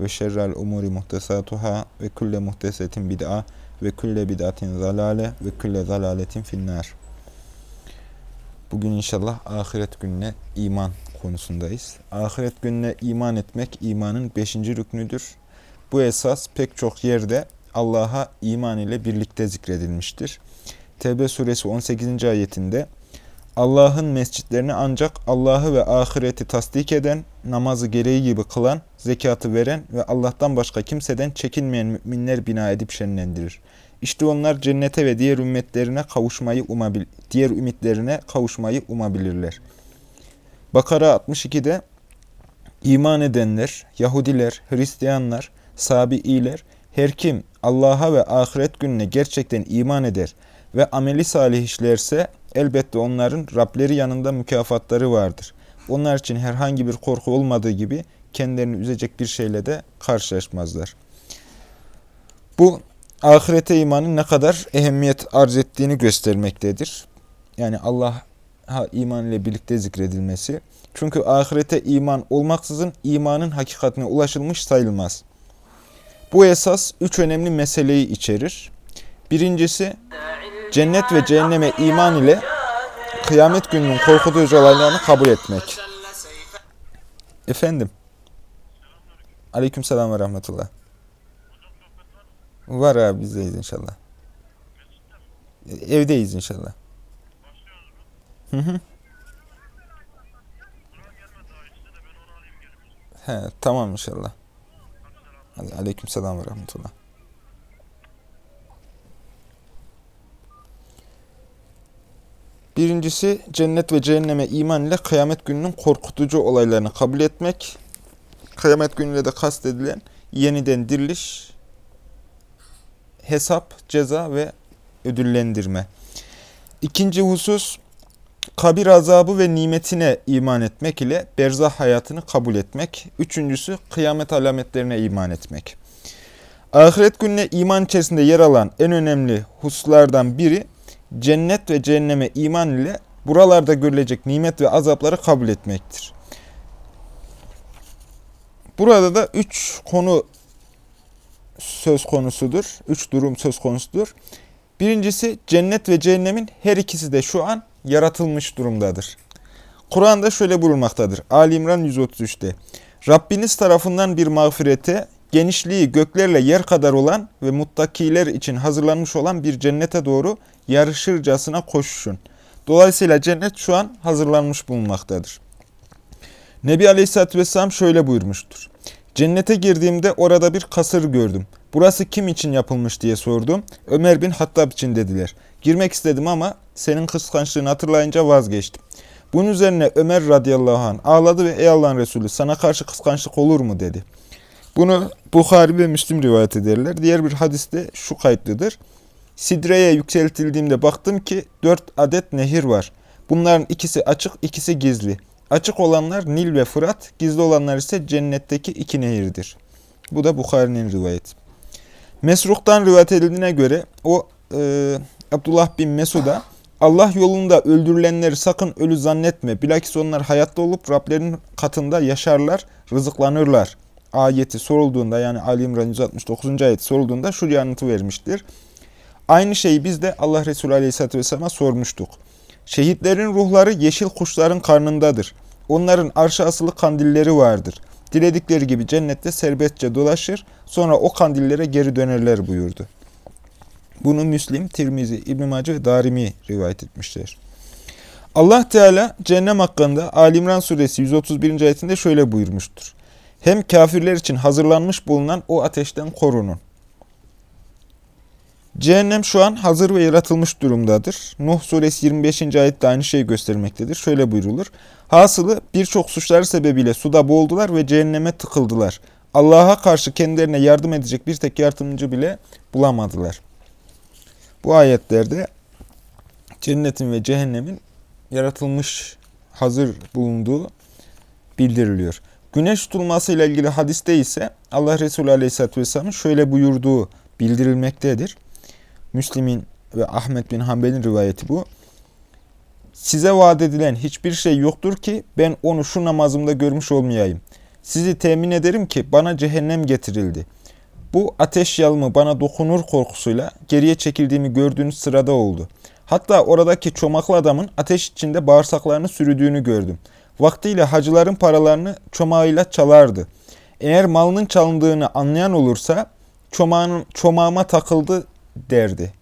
ve şerrel umuri muhtesatuhâ ve kulle muhtesetin bid'a ve kulle bid'atin zalale ve kulle zalaletin finnar. Bugün inşallah ahiret gününe iman konusundayız. Ahiret gününe iman etmek imanın beşinci rüknüdür. Bu esas pek çok yerde Allah'a iman ile birlikte zikredilmiştir. Tevbe suresi 18. ayetinde Allah'ın mescitlerini ancak Allah'ı ve ahireti tasdik eden, namazı gereği gibi kılan, zekatı veren ve Allah'tan başka kimseden çekinmeyen müminler bina edip şenlendirir. İşte onlar cennete ve diğer ümmetlerine kavuşmayı umabil diğer ümitlerine kavuşmayı umabilirler. Bakara 62'de iman edenler, Yahudiler, Hristiyanlar, Sabi'iler, her kim Allah'a ve ahiret gününe gerçekten iman eder ve ameli salih işlerse elbette onların Rableri yanında mükafatları vardır. Onlar için herhangi bir korku olmadığı gibi kendilerini üzecek bir şeyle de karşılaşmazlar. Bu ahirete imanın ne kadar ehemmiyet arz ettiğini göstermektedir. Yani Allah'a iman ile birlikte zikredilmesi. Çünkü ahirete iman olmaksızın imanın hakikatine ulaşılmış sayılmaz. Bu esas üç önemli meseleyi içerir. Birincisi cennet ve cehenneme iman ile kıyamet gününün korkutucu olaylarını kabul etmek. Efendim. Aleykümselam ve rahmetullah. Var abi bizdeyiz inşallah. Evdeyiz inşallah. Hı hı. He, tamam inşallah. Hadi aleykümselam ve rahmetullah. Birincisi cennet ve cehenneme iman ile kıyamet gününün korkutucu olaylarını kabul etmek. Kıyamet günüyle de kastedilen yeniden diriliş, hesap, ceza ve ödüllendirme. İkinci husus kabir azabı ve nimetine iman etmek ile berzah hayatını kabul etmek. Üçüncüsü kıyamet alametlerine iman etmek. Ahiret gününe iman içerisinde yer alan en önemli hususlardan biri cennet ve cehenneme iman ile buralarda görülecek nimet ve azapları kabul etmektir. Burada da üç konu söz konusudur. Üç durum söz konusudur. Birincisi cennet ve cehennemin her ikisi de şu an yaratılmış durumdadır. Kur'an'da şöyle bulunmaktadır. Ali İmran 133'te. Rabbiniz tarafından bir mağfirete, genişliği göklerle yer kadar olan ve muttakiler için hazırlanmış olan bir cennete doğru yarışırcasına koşuşun. Dolayısıyla cennet şu an hazırlanmış bulunmaktadır. Nebi Aleyhisselatü Vesselam şöyle buyurmuştur. Cennete girdiğimde orada bir kasır gördüm. Burası kim için yapılmış diye sordum. Ömer bin Hattab için dediler. Girmek istedim ama senin kıskançlığını hatırlayınca vazgeçtim. Bunun üzerine Ömer radıyallahu anh ağladı ve ey Allah'ın Resulü sana karşı kıskançlık olur mu dedi. Bunu Bukhari ve Müslim rivayet ederler. Diğer bir hadiste şu kayıtlıdır. Sidre'ye yükseltildiğimde baktım ki dört adet nehir var. Bunların ikisi açık, ikisi gizli. Açık olanlar Nil ve Fırat, gizli olanlar ise cennetteki iki nehirdir. Bu da Bukhari'nin rivayeti. Mesruk'tan rivayet edildiğine göre o e, Abdullah bin Mesud'a Allah yolunda öldürülenleri sakın ölü zannetme. Bilakis onlar hayatta olup Rablerinin katında yaşarlar, rızıklanırlar. Ayeti sorulduğunda yani Ali İmran 169. ayet sorulduğunda şu yanıtı vermiştir. Aynı şeyi biz de Allah Resulü Aleyhisselatü Vesselam'a sormuştuk. Şehitlerin ruhları yeşil kuşların karnındadır. Onların arşa asılı kandilleri vardır. Diledikleri gibi cennette serbestçe dolaşır, sonra o kandillere geri dönerler buyurdu. Bunu Müslim, Tirmizi, İbn-i Mace ve Darimi rivayet etmişler. Allah Teala cehennem hakkında Ali İmran suresi 131. ayetinde şöyle buyurmuştur. Hem kafirler için hazırlanmış bulunan o ateşten korunun. Cehennem şu an hazır ve yaratılmış durumdadır. Nuh suresi 25. ayette aynı şeyi göstermektedir. Şöyle buyrulur. Hasılı birçok suçları sebebiyle suda boğuldular ve cehenneme tıkıldılar. Allah'a karşı kendilerine yardım edecek bir tek yardımcı bile bulamadılar. Bu ayetlerde cennetin ve cehennemin yaratılmış, hazır bulunduğu bildiriliyor. Güneş tutulması ile ilgili hadiste ise Allah Resulü Aleyhisselatü Vesselam'ın şöyle buyurduğu bildirilmektedir. Müslim'in ve Ahmet bin Hanbel'in rivayeti bu. Size vaat edilen hiçbir şey yoktur ki ben onu şu namazımda görmüş olmayayım. Sizi temin ederim ki bana cehennem getirildi. Bu ateş yalımı bana dokunur korkusuyla geriye çekildiğimi gördüğünüz sırada oldu. Hatta oradaki çomaklı adamın ateş içinde bağırsaklarını sürüdüğünü gördüm. Vaktiyle hacıların paralarını çomağıyla çalardı. Eğer malının çalındığını anlayan olursa çomağın, çomağıma takıldı derdi.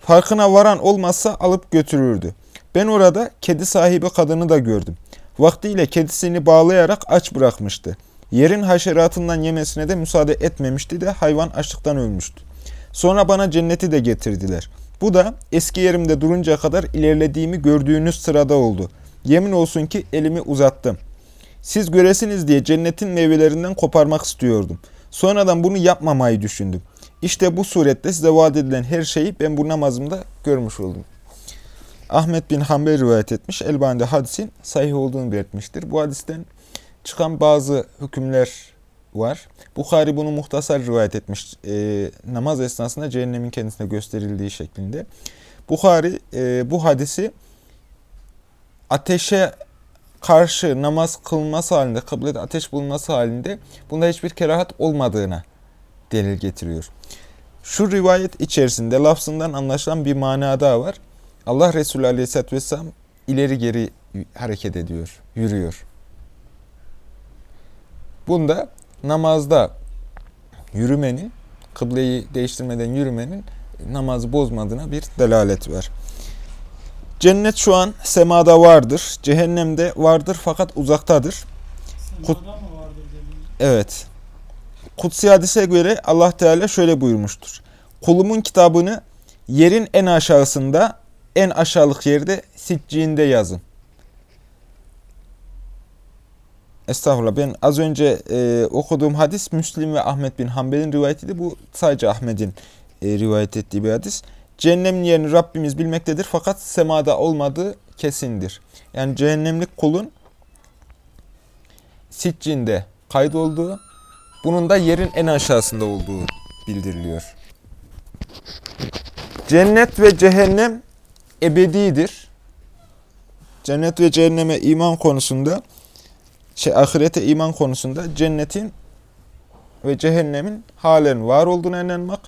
Farkına varan olmazsa alıp götürürdü. Ben orada kedi sahibi kadını da gördüm. Vaktiyle kedisini bağlayarak aç bırakmıştı. Yerin haşeratından yemesine de müsaade etmemişti de hayvan açlıktan ölmüştü. Sonra bana cenneti de getirdiler. Bu da eski yerimde durunca kadar ilerlediğimi gördüğünüz sırada oldu. Yemin olsun ki elimi uzattım. Siz göresiniz diye cennetin meyvelerinden koparmak istiyordum. Sonradan bunu yapmamayı düşündüm. İşte bu surette size vaat edilen her şeyi ben bu namazımda görmüş oldum. Ahmet bin Hanbel rivayet etmiş. Elbani de hadisin sahih olduğunu belirtmiştir. Bu hadisten çıkan bazı hükümler var. Bukhari bunu muhtasar rivayet etmiş. E, namaz esnasında cehennemin kendisine gösterildiği şeklinde. Bukhari e, bu hadisi ateşe karşı namaz kılması halinde, kıblede ateş bulunması halinde bunda hiçbir kerahat olmadığına delil getiriyor. Şu rivayet içerisinde lafzından anlaşılan bir mana daha var. Allah Resulü Aleyhisselatü Vesselam ileri geri hareket ediyor, yürüyor. Bunda namazda yürümenin, kıbleyi değiştirmeden yürümenin namazı bozmadığına bir delalet var. Cennet şu an semada vardır, cehennemde vardır fakat uzaktadır. Kut evet. Kutsi hadise göre Allah Teala şöyle buyurmuştur. Kulumun kitabını yerin en aşağısında, en aşağılık yerde sicciğinde yazın. Estağfurullah ben az önce e, okuduğum hadis Müslim ve Ahmet bin Hanbel'in rivayetiydi. Bu sadece Ahmet'in e, rivayet ettiği bir hadis. Cehennemin yerini Rabbimiz bilmektedir fakat semada olmadığı kesindir. Yani cehennemlik kulun siccinde kaydolduğu, bunun da yerin en aşağısında olduğu bildiriliyor. Cennet ve cehennem ebedidir. Cennet ve cehenneme iman konusunda şey ahirete iman konusunda cennetin ve cehennemin halen var olduğuna inanmak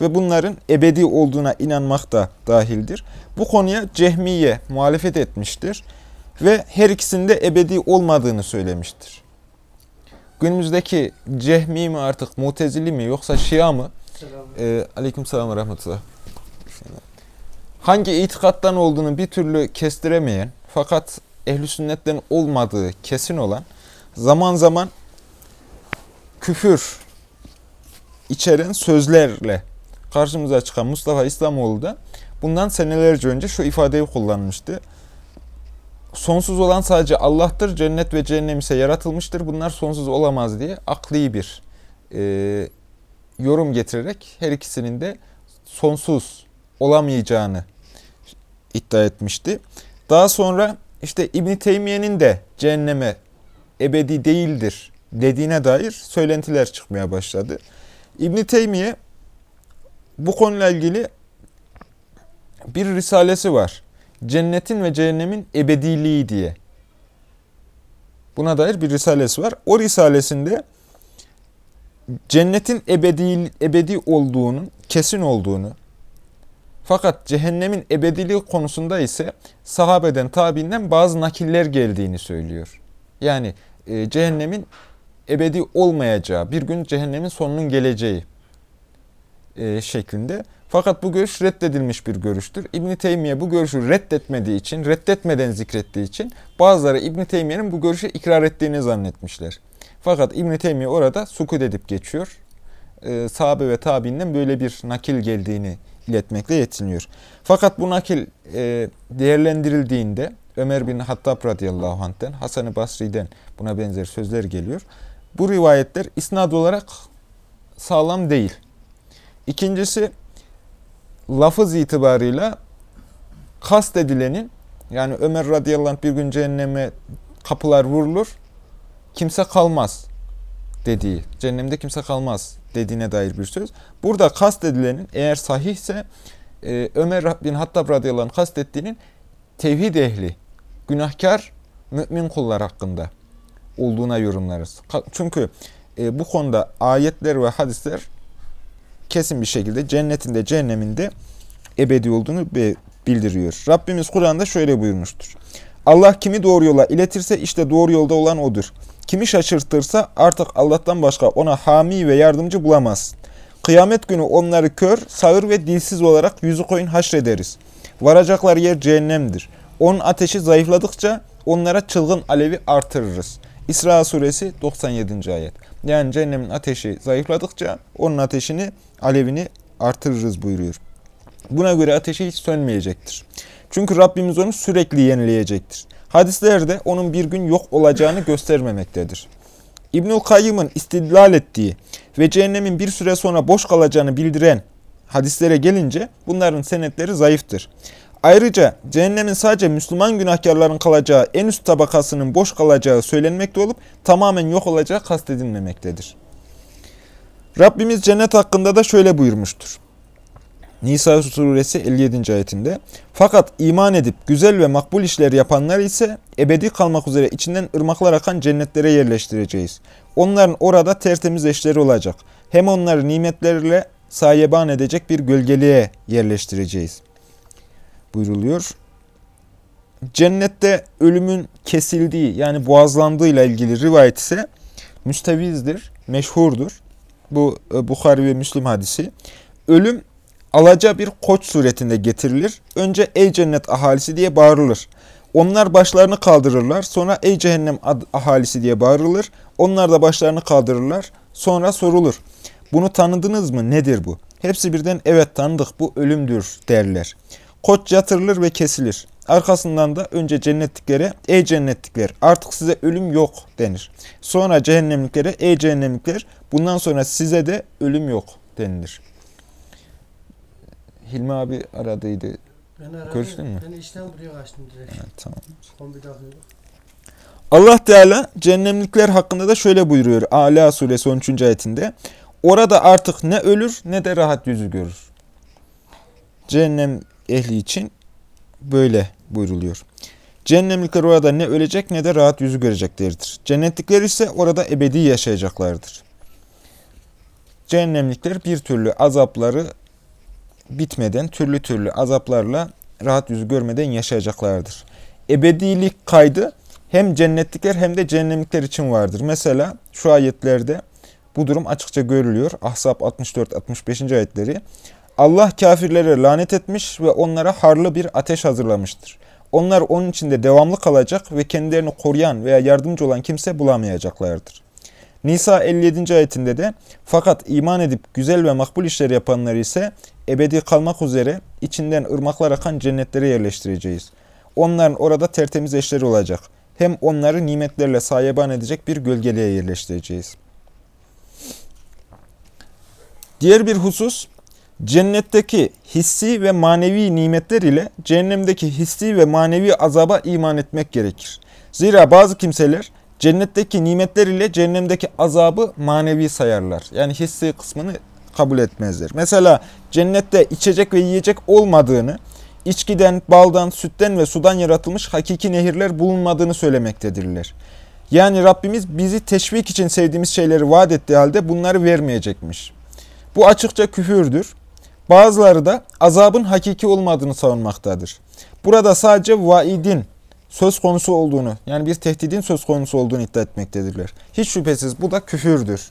ve bunların ebedi olduğuna inanmak da dahildir. Bu konuya Cehmiye muhalefet etmiştir ve her ikisinde ebedi olmadığını söylemiştir. Günümüzdeki Cehmi mi artık Mutezili mi yoksa Şia mı? Ee, aleyküm selam ve rahmetullah. Hangi itikattan olduğunu bir türlü kestiremeyen fakat ehli sünnetten olmadığı kesin olan zaman zaman küfür içeren sözlerle karşımıza çıkan Mustafa İslamoğlu da bundan senelerce önce şu ifadeyi kullanmıştı. Sonsuz olan sadece Allah'tır, cennet ve cehennem ise yaratılmıştır. Bunlar sonsuz olamaz diye akli bir e, yorum getirerek her ikisinin de sonsuz olamayacağını iddia etmişti. Daha sonra işte İbn Teymiye'nin de cehenneme ebedi değildir dediğine dair söylentiler çıkmaya başladı. İbn Teymiye bu konuyla ilgili bir risalesi var. Cennetin ve cehennemin ebediliği diye. Buna dair bir risalesi var. O risalesinde cennetin ebedi, ebedi olduğunun, kesin olduğunu, fakat cehennemin ebediliği konusunda ise sahabeden, tabiinden bazı nakiller geldiğini söylüyor. Yani e, cehennemin ebedi olmayacağı, bir gün cehennemin sonunun geleceği e, şeklinde. Fakat bu görüş reddedilmiş bir görüştür. İbn Teymiye bu görüşü reddetmediği için, reddetmeden zikrettiği için bazıları İbn Teymiye'nin bu görüşü ikrar ettiğini zannetmişler. Fakat İbn Teymiye orada sukut edip geçiyor. E, sahabe ve tabiinden böyle bir nakil geldiğini iletmekle yetiniyor. Fakat bu nakil e, değerlendirildiğinde Ömer bin Hattab radıyallahu anh'ten, Hasan-ı Basri'den buna benzer sözler geliyor. Bu rivayetler isnad olarak sağlam değil. İkincisi lafız itibarıyla kast edilenin yani Ömer radıyallahu anh bir gün cehenneme kapılar vurulur kimse kalmaz dediği, cehennemde kimse kalmaz dediğine dair bir söz. Burada kast edilenin eğer sahihse e, Ömer bin Hattab radıyallahu anh kastettiğinin tevhid ehli, günahkar mümin kullar hakkında olduğuna yorumlarız. Çünkü e, bu konuda ayetler ve hadisler kesin bir şekilde cennetinde, cehenneminde ebedi olduğunu bildiriyor. Rabbimiz Kur'an'da şöyle buyurmuştur. Allah kimi doğru yola iletirse işte doğru yolda olan odur. Kimi şaşırtırsa artık Allah'tan başka ona hami ve yardımcı bulamaz. Kıyamet günü onları kör, sağır ve dilsiz olarak yüzü koyun haşrederiz. Varacaklar yer cehennemdir. Onun ateşi zayıfladıkça onlara çılgın alevi artırırız. İsra suresi 97. ayet. Yani cehennemin ateşi zayıfladıkça onun ateşini, alevini artırırız buyuruyor. Buna göre ateşi hiç sönmeyecektir. Çünkü Rabbimiz onu sürekli yenileyecektir. Hadislerde onun bir gün yok olacağını göstermemektedir. İbnül Kayyım'ın istidlal ettiği ve cehennemin bir süre sonra boş kalacağını bildiren hadislere gelince bunların senetleri zayıftır. Ayrıca cehennemin sadece Müslüman günahkarların kalacağı en üst tabakasının boş kalacağı söylenmekte olup tamamen yok olacağı kastedilmemektedir. Rabbimiz cennet hakkında da şöyle buyurmuştur. Nisa suresi 57. ayetinde. Fakat iman edip güzel ve makbul işler yapanlar ise ebedi kalmak üzere içinden ırmaklar akan cennetlere yerleştireceğiz. Onların orada tertemiz eşleri olacak. Hem onları nimetlerle sayeban edecek bir gölgeliğe yerleştireceğiz. Buyruluyor. Cennette ölümün kesildiği yani boğazlandığıyla ilgili rivayet ise müstevizdir, meşhurdur. Bu e, Bukhari ve Müslim hadisi. Ölüm alaca bir koç suretinde getirilir. Önce ey cennet ahalisi diye bağırılır. Onlar başlarını kaldırırlar. Sonra ey cehennem ahalisi diye bağırılır. Onlar da başlarını kaldırırlar. Sonra sorulur. Bunu tanıdınız mı? Nedir bu? Hepsi birden evet tanıdık bu ölümdür derler. Koç yatırılır ve kesilir. Arkasından da önce cennetliklere ey cennetlikler artık size ölüm yok denir. Sonra cehennemliklere ey cehennemlikler bundan sonra size de ölüm yok denilir. Hilmi abi aradıydı. Ben aradım. Görüştün mü? Ben işten buraya kaçtım direkt. Evet, tamam. Allah Teala cehennemlikler hakkında da şöyle buyuruyor. Ala suresi 13. ayetinde. Orada artık ne ölür ne de rahat yüzü görür. Cehennem ehli için böyle buyruluyor. Cehennemlikler orada ne ölecek ne de rahat yüzü göreceklerdir. Cennetlikler ise orada ebedi yaşayacaklardır. Cehennemlikler bir türlü azapları bitmeden türlü türlü azaplarla rahat yüzü görmeden yaşayacaklardır. Ebedilik kaydı hem cennetlikler hem de cehennemlikler için vardır. Mesela şu ayetlerde bu durum açıkça görülüyor. Ahzab 64-65. ayetleri. Allah kafirlere lanet etmiş ve onlara harlı bir ateş hazırlamıştır. Onlar onun içinde devamlı kalacak ve kendilerini koruyan veya yardımcı olan kimse bulamayacaklardır. Nisa 57. ayetinde de fakat iman edip güzel ve makbul işler yapanları ise ebedi kalmak üzere içinden ırmaklar akan cennetlere yerleştireceğiz. Onların orada tertemiz eşleri olacak. Hem onları nimetlerle sayeban edecek bir gölgeliğe yerleştireceğiz. Diğer bir husus, cennetteki hissi ve manevi nimetler ile cehennemdeki hissi ve manevi azaba iman etmek gerekir. Zira bazı kimseler cennetteki nimetler ile cehennemdeki azabı manevi sayarlar. Yani hissi kısmını kabul etmezler. Mesela cennette içecek ve yiyecek olmadığını, içkiden, baldan, sütten ve sudan yaratılmış hakiki nehirler bulunmadığını söylemektedirler. Yani Rabbimiz bizi teşvik için sevdiğimiz şeyleri vaat ettiği halde bunları vermeyecekmiş. Bu açıkça küfürdür. Bazıları da azabın hakiki olmadığını savunmaktadır. Burada sadece vaidin söz konusu olduğunu, yani bir tehdidin söz konusu olduğunu iddia etmektedirler. Hiç şüphesiz bu da küfürdür.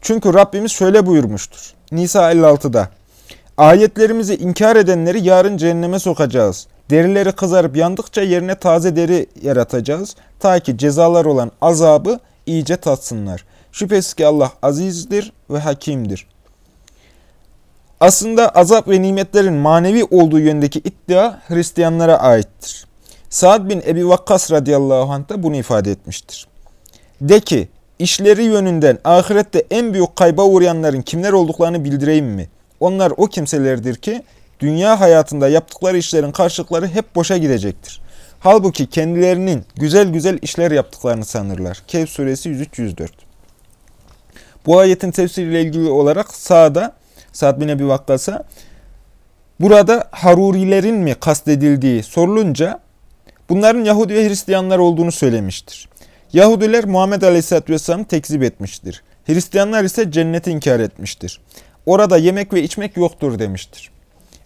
Çünkü Rabbimiz şöyle buyurmuştur. Nisa 56'da. Ayetlerimizi inkar edenleri yarın cehenneme sokacağız. Derileri kızarıp yandıkça yerine taze deri yaratacağız. Ta ki cezalar olan azabı iyice tatsınlar. Şüphesiz ki Allah azizdir ve hakimdir. Aslında azap ve nimetlerin manevi olduğu yöndeki iddia Hristiyanlara aittir. Sa'd bin Ebi Vakkas radıyallahu anh da bunu ifade etmiştir. De ki, işleri yönünden ahirette en büyük kayba uğrayanların kimler olduklarını bildireyim mi? Onlar o kimselerdir ki dünya hayatında yaptıkları işlerin karşılıkları hep boşa gidecektir. Halbuki kendilerinin güzel güzel işler yaptıklarını sanırlar. Kehf suresi 103-104 Bu ayetin tefsiriyle ilgili olarak sağda, Sa'd bin Ebi Vakkas'a burada Harurilerin mi kastedildiği sorulunca bunların Yahudi ve Hristiyanlar olduğunu söylemiştir. Yahudiler Muhammed Aleyhisselatü Vesselam'ı tekzip etmiştir. Hristiyanlar ise cenneti inkar etmiştir. Orada yemek ve içmek yoktur demiştir.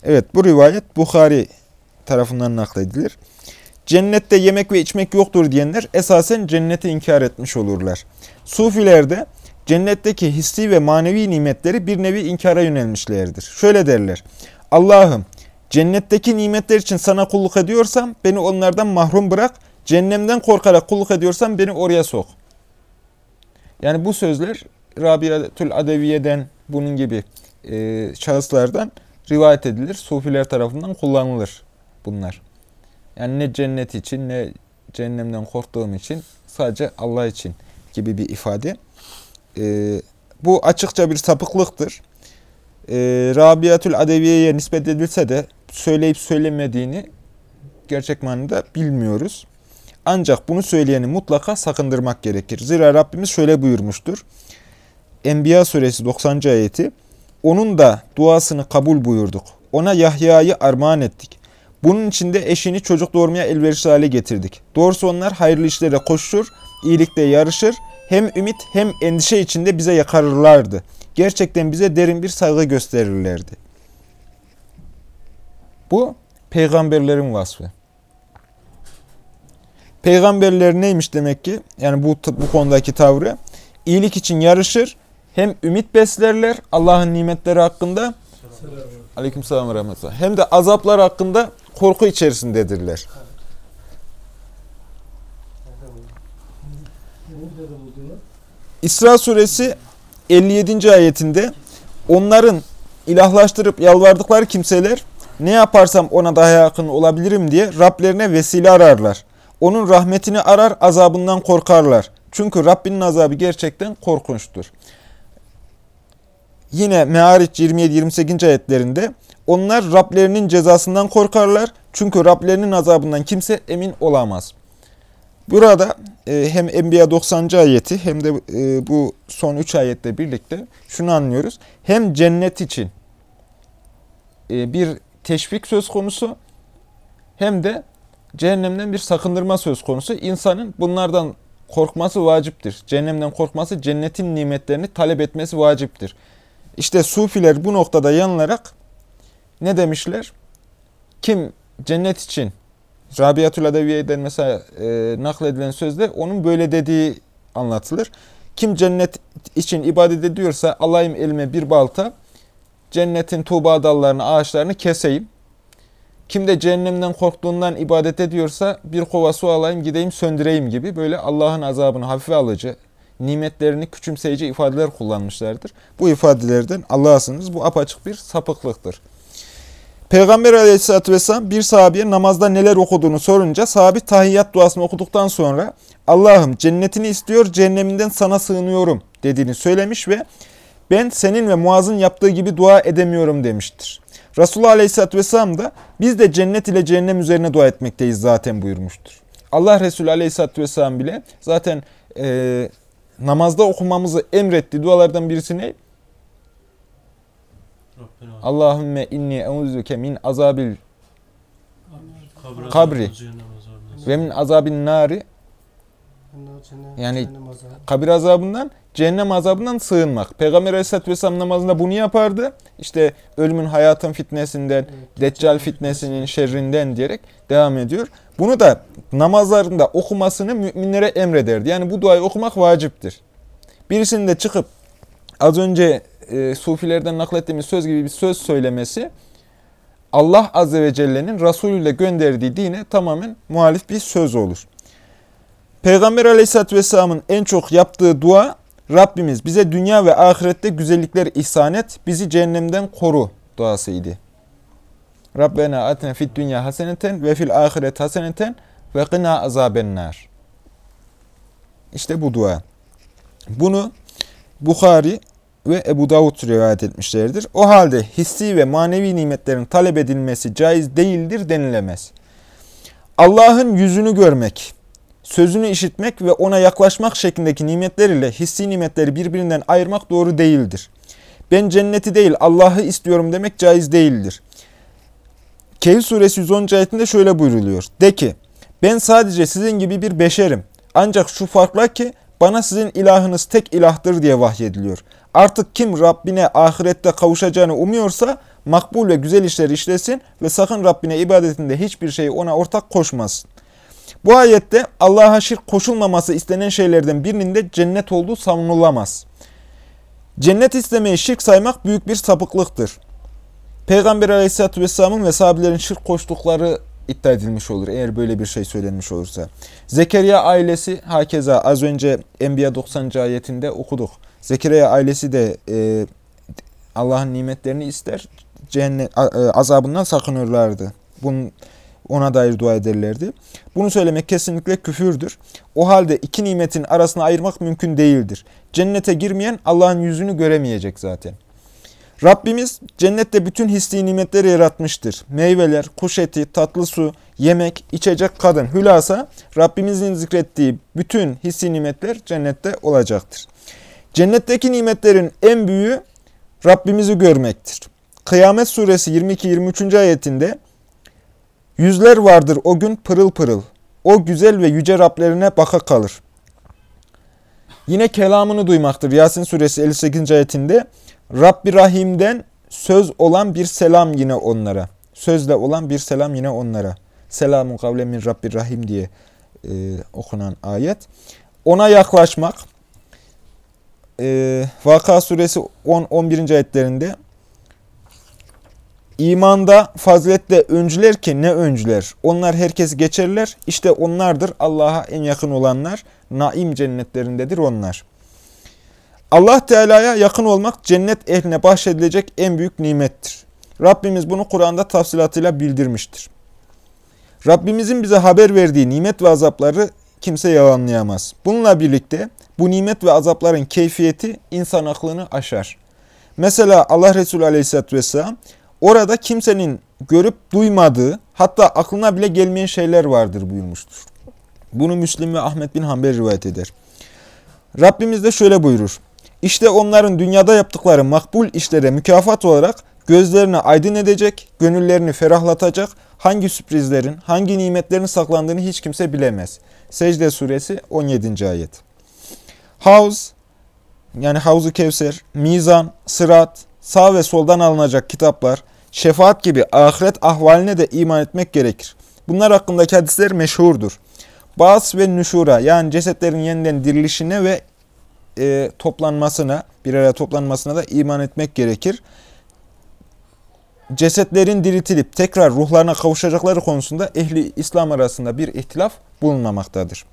Evet bu rivayet Bukhari tarafından nakledilir. Cennette yemek ve içmek yoktur diyenler esasen cenneti inkar etmiş olurlar. Sufiler de cennetteki hissi ve manevi nimetleri bir nevi inkara yönelmişlerdir. Şöyle derler. Allah'ım cennetteki nimetler için sana kulluk ediyorsam beni onlardan mahrum bırak. Cehennemden korkarak kulluk ediyorsam beni oraya sok. Yani bu sözler Rabiatül Adeviye'den bunun gibi e, şahıslardan rivayet edilir. Sufiler tarafından kullanılır bunlar. Yani ne cennet için ne cehennemden korktuğum için sadece Allah için gibi bir ifade. E, bu açıkça bir sapıklıktır. E, Rabiatül Adeviye'ye nispet edilse de söyleyip söylemediğini gerçek manada bilmiyoruz. Ancak bunu söyleyeni mutlaka sakındırmak gerekir. Zira Rabbimiz şöyle buyurmuştur. Enbiya suresi 90. ayeti. Onun da duasını kabul buyurduk. Ona Yahya'yı armağan ettik. Bunun için de eşini çocuk doğurmaya elverişli hale getirdik. Doğrusu onlar hayırlı işlere koşur, iyilikte yarışır, hem ümit hem endişe içinde bize yakarırlardı. Gerçekten bize derin bir saygı gösterirlerdi. Bu peygamberlerin vasfı. Peygamberler neymiş demek ki? Yani bu, bu konudaki tavrı. iyilik için yarışır, hem ümit beslerler Allah'ın nimetleri hakkında. Aleyküm selam ve rahmetullah. Hem de azaplar hakkında korku içerisindedirler. İsra suresi 57. ayetinde onların ilahlaştırıp yalvardıkları kimseler ne yaparsam ona daha yakın olabilirim diye Rablerine vesile ararlar. Onun rahmetini arar, azabından korkarlar. Çünkü Rabbinin azabı gerçekten korkunçtur. Yine Meariç 27-28. ayetlerinde onlar Rablerinin cezasından korkarlar. Çünkü Rablerinin azabından kimse emin olamaz. Burada e, hem Enbiya 90. ayeti hem de e, bu son 3 ayette birlikte şunu anlıyoruz. Hem cennet için e, bir teşvik söz konusu hem de cehennemden bir sakındırma söz konusu. İnsanın bunlardan korkması vaciptir. Cehennemden korkması, cennetin nimetlerini talep etmesi vaciptir. İşte sufiler bu noktada yanılarak ne demişler? Kim cennet için Rabiatül Adeviye'den mesela e, nakledilen sözde onun böyle dediği anlatılır. Kim cennet için ibadet ediyorsa alayım elime bir balta, cennetin tuğba dallarını, ağaçlarını keseyim. Kim de cehennemden korktuğundan ibadet ediyorsa bir kova su alayım gideyim söndüreyim gibi böyle Allah'ın azabını hafife alıcı, nimetlerini küçümseyici ifadeler kullanmışlardır. Bu ifadelerden Allah'a sınırız. Bu apaçık bir sapıklıktır. Peygamber aleyhissalatü vesselam bir sahabeye namazda neler okuduğunu sorunca sahabi tahiyyat duasını okuduktan sonra Allah'ım cennetini istiyor cehenneminden sana sığınıyorum dediğini söylemiş ve ben senin ve Muaz'ın yaptığı gibi dua edemiyorum demiştir. Resulullah aleyhissalatü vesselam da biz de cennet ile cehennem üzerine dua etmekteyiz zaten buyurmuştur. Allah Resulü aleyhissalatü vesselam bile zaten e, namazda okumamızı emrettiği dualardan birisi ne? Allahümme inni euzuke min azabil kabri ve min azabin nari yani kabir azabından, cehennem azabından sığınmak. Peygamber Aleyhisselatü Vesselam namazında bunu yapardı. İşte ölümün hayatın fitnesinden, deccal fitnesinin şerrinden diyerek devam ediyor. Bunu da namazlarında okumasını müminlere emrederdi. Yani bu duayı okumak vaciptir. Birisinin de çıkıp az önce e, sufilerden naklettiğimiz söz gibi bir söz söylemesi Allah Azze ve Celle'nin Resulü ile gönderdiği dine tamamen muhalif bir söz olur. Peygamber Aleyhisselatü Vesselam'ın en çok yaptığı dua Rabbimiz bize dünya ve ahirette güzellikler ihsan et, bizi cehennemden koru duasıydı. Rabbena atne fid dünya haseneten ve fil ahiret haseneten ve qina azabennar. İşte bu dua. Bunu Bukhari ve Ebu Davud rivayet etmişlerdir. O halde hissi ve manevi nimetlerin talep edilmesi caiz değildir denilemez. Allah'ın yüzünü görmek, sözünü işitmek ve ona yaklaşmak şeklindeki nimetler ile hissi nimetleri birbirinden ayırmak doğru değildir. Ben cenneti değil Allah'ı istiyorum demek caiz değildir. Kehf suresi 110. ayetinde şöyle buyruluyor. De ki ben sadece sizin gibi bir beşerim. Ancak şu farkla ki bana sizin ilahınız tek ilahtır diye vahyediliyor. Artık kim Rabbine ahirette kavuşacağını umuyorsa makbul ve güzel işler işlesin ve sakın Rabbine ibadetinde hiçbir şeyi ona ortak koşmasın. Bu ayette Allah'a şirk koşulmaması istenen şeylerden birinin de cennet olduğu savunulamaz. Cennet istemeyi şirk saymak büyük bir sapıklıktır. Peygamber aleyhissalatü vesselamın ve sahabelerin şirk koştukları iddia edilmiş olur eğer böyle bir şey söylenmiş olursa. Zekeriya ailesi hakeza az önce Enbiya 90. ayetinde okuduk. Zekeriya ailesi de e, Allah'ın nimetlerini ister, cennet e, azabından sakınırlardı. Bunun ona dair dua ederlerdi. Bunu söylemek kesinlikle küfürdür. O halde iki nimetin arasını ayırmak mümkün değildir. Cennete girmeyen Allah'ın yüzünü göremeyecek zaten. Rabbimiz cennette bütün hissi nimetleri yaratmıştır. Meyveler, kuş eti, tatlı su, yemek, içecek kadın, hülasa Rabbimizin zikrettiği bütün hissi nimetler cennette olacaktır. Cennetteki nimetlerin en büyüğü Rabbimizi görmektir. Kıyamet suresi 22-23. ayetinde Yüzler vardır o gün pırıl pırıl. O güzel ve yüce Rablerine baka kalır. Yine kelamını duymaktır. Yasin suresi 58. ayetinde Rabbi Rahim'den söz olan bir selam yine onlara. Sözle olan bir selam yine onlara. Selamun kavle min Rabbi Rahim diye e, okunan ayet. Ona yaklaşmak. E, Vaka suresi 10-11. ayetlerinde İmanda fazilette öncüler ki ne öncüler. Onlar herkes geçerler. İşte onlardır Allah'a en yakın olanlar. Naim cennetlerindedir onlar. Allah Teala'ya yakın olmak cennet ehline bahşedilecek en büyük nimettir. Rabbimiz bunu Kur'an'da tafsilatıyla bildirmiştir. Rabbimizin bize haber verdiği nimet ve azapları kimse yalanlayamaz. Bununla birlikte bu nimet ve azapların keyfiyeti insan aklını aşar. Mesela Allah Resulü Aleyhisselatü Vesselam orada kimsenin görüp duymadığı hatta aklına bile gelmeyen şeyler vardır buyurmuştur. Bunu Müslim ve Ahmet bin Hanbel rivayet eder. Rabbimiz de şöyle buyurur. İşte onların dünyada yaptıkları makbul işlere mükafat olarak gözlerini aydın edecek, gönüllerini ferahlatacak, hangi sürprizlerin, hangi nimetlerin saklandığını hiç kimse bilemez. Secde suresi 17. ayet. Havz, yani Havzu Kevser, Mizan, Sırat, sağ ve soldan alınacak kitaplar, şefaat gibi ahiret ahvaline de iman etmek gerekir. Bunlar hakkındaki hadisler meşhurdur. Bas ve nüşura yani cesetlerin yeniden dirilişine ve e, toplanmasına, bir araya toplanmasına da iman etmek gerekir. Cesetlerin diriltilip tekrar ruhlarına kavuşacakları konusunda ehli İslam arasında bir ihtilaf bulunmamaktadır.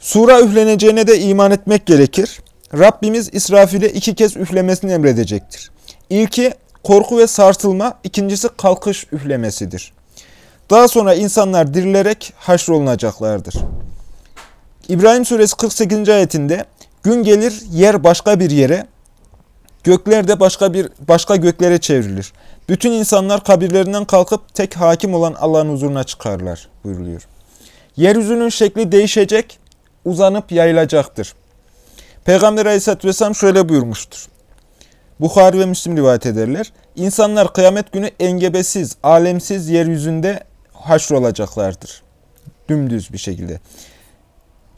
Sura üfleneceğine de iman etmek gerekir. Rabbimiz İsrafil'e iki kez üflemesini emredecektir. İlki korku ve sarsılma, ikincisi kalkış üflemesidir. Daha sonra insanlar dirilerek haşrolunacaklardır. İbrahim suresi 48. ayetinde gün gelir yer başka bir yere, gökler de başka bir başka göklere çevrilir. Bütün insanlar kabirlerinden kalkıp tek hakim olan Allah'ın huzuruna çıkarlar buyuruluyor. Yeryüzünün şekli değişecek, uzanıp yayılacaktır. Peygamber aleyhissalatü vesselam şöyle buyurmuştur. Bukhari ve Müslim rivayet ederler. İnsanlar kıyamet günü engebesiz, alemsiz yeryüzünde haşrolacaklardır. Dümdüz bir şekilde.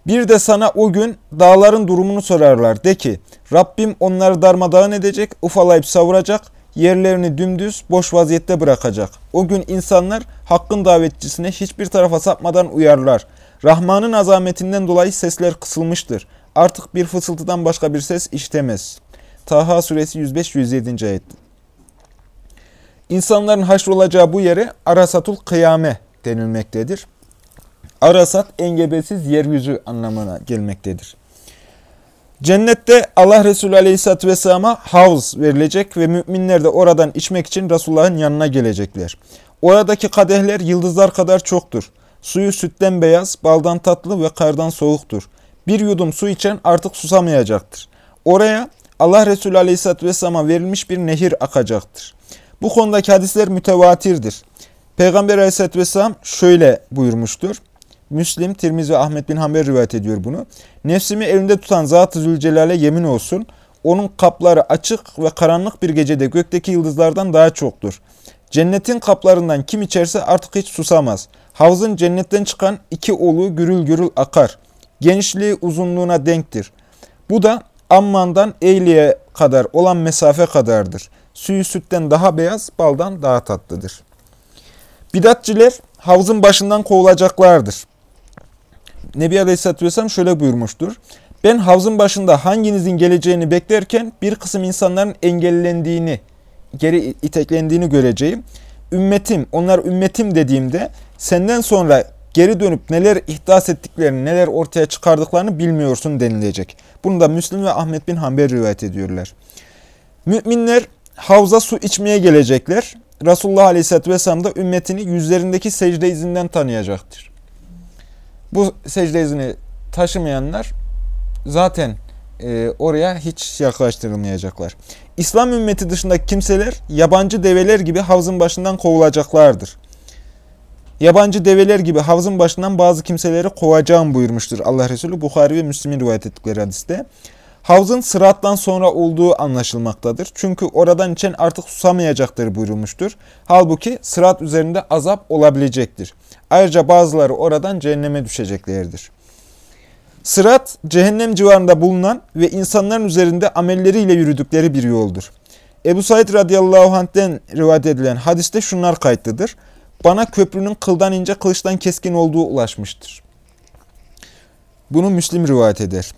Bir de sana o gün dağların durumunu sorarlar. De ki Rabbim onları darmadağın edecek, ufalayıp savuracak, yerlerini dümdüz, boş vaziyette bırakacak. O gün insanlar hakkın davetçisine hiçbir tarafa sapmadan uyarlar. Rahman'ın azametinden dolayı sesler kısılmıştır. Artık bir fısıltıdan başka bir ses iştemez. Taha suresi 105-107. ayet. İnsanların haşrolacağı bu yere Arasatul Kıyame denilmektedir. Arasat engebesiz yeryüzü anlamına gelmektedir. Cennette Allah Resulü Aleyhisselatü Vesselam'a havuz verilecek ve müminler de oradan içmek için Resulullah'ın yanına gelecekler. Oradaki kadehler yıldızlar kadar çoktur. Suyu sütten beyaz, baldan tatlı ve kardan soğuktur. Bir yudum su içen artık susamayacaktır. Oraya Allah Resulü Aleyhisselatü Vesselam'a verilmiş bir nehir akacaktır. Bu konudaki hadisler mütevatirdir. Peygamber Aleyhisselatü Vesselam şöyle buyurmuştur. Müslim, Tirmizi ve Ahmet bin Hanbel rivayet ediyor bunu. Nefsimi elinde tutan Zat-ı Zülcelal'e yemin olsun. Onun kapları açık ve karanlık bir gecede gökteki yıldızlardan daha çoktur. Cennetin kaplarından kim içerse artık hiç susamaz. Havzın cennetten çıkan iki oluğu gürül gürül akar. Genişliği uzunluğuna denktir. Bu da Amman'dan Eyli'ye kadar olan mesafe kadardır. Suyu sütten daha beyaz, baldan daha tatlıdır. Bidatçiler havzın başından kovulacaklardır. Nebi Aleyhisselatü Vesselam şöyle buyurmuştur. Ben havzın başında hanginizin geleceğini beklerken bir kısım insanların engellendiğini, geri iteklendiğini göreceğim. Ümmetim, onlar ümmetim dediğimde senden sonra geri dönüp neler ihdas ettiklerini, neler ortaya çıkardıklarını bilmiyorsun denilecek. Bunu da Müslim ve Ahmet bin Hanbel rivayet ediyorlar. Müminler havza su içmeye gelecekler. Resulullah Aleyhisselatü Vesselam da ümmetini yüzlerindeki secde izinden tanıyacaktır. Bu secde izini taşımayanlar zaten e, oraya hiç yaklaştırılmayacaklar. İslam ümmeti dışındaki kimseler yabancı develer gibi havzın başından kovulacaklardır. Yabancı develer gibi havzın başından bazı kimseleri kovacağım buyurmuştur Allah Resulü Bukhari ve Müslim'in rivayet ettikleri hadiste. Havzın sırattan sonra olduğu anlaşılmaktadır. Çünkü oradan içen artık susamayacaktır buyurulmuştur. Halbuki sırat üzerinde azap olabilecektir. Ayrıca bazıları oradan cehenneme düşeceklerdir. Sırat, cehennem civarında bulunan ve insanların üzerinde amelleriyle yürüdükleri bir yoldur. Ebu Said radıyallahu anh'den rivayet edilen hadiste şunlar kayıtlıdır. Bana köprünün kıldan ince kılıçtan keskin olduğu ulaşmıştır. Bunu Müslim rivayet eder.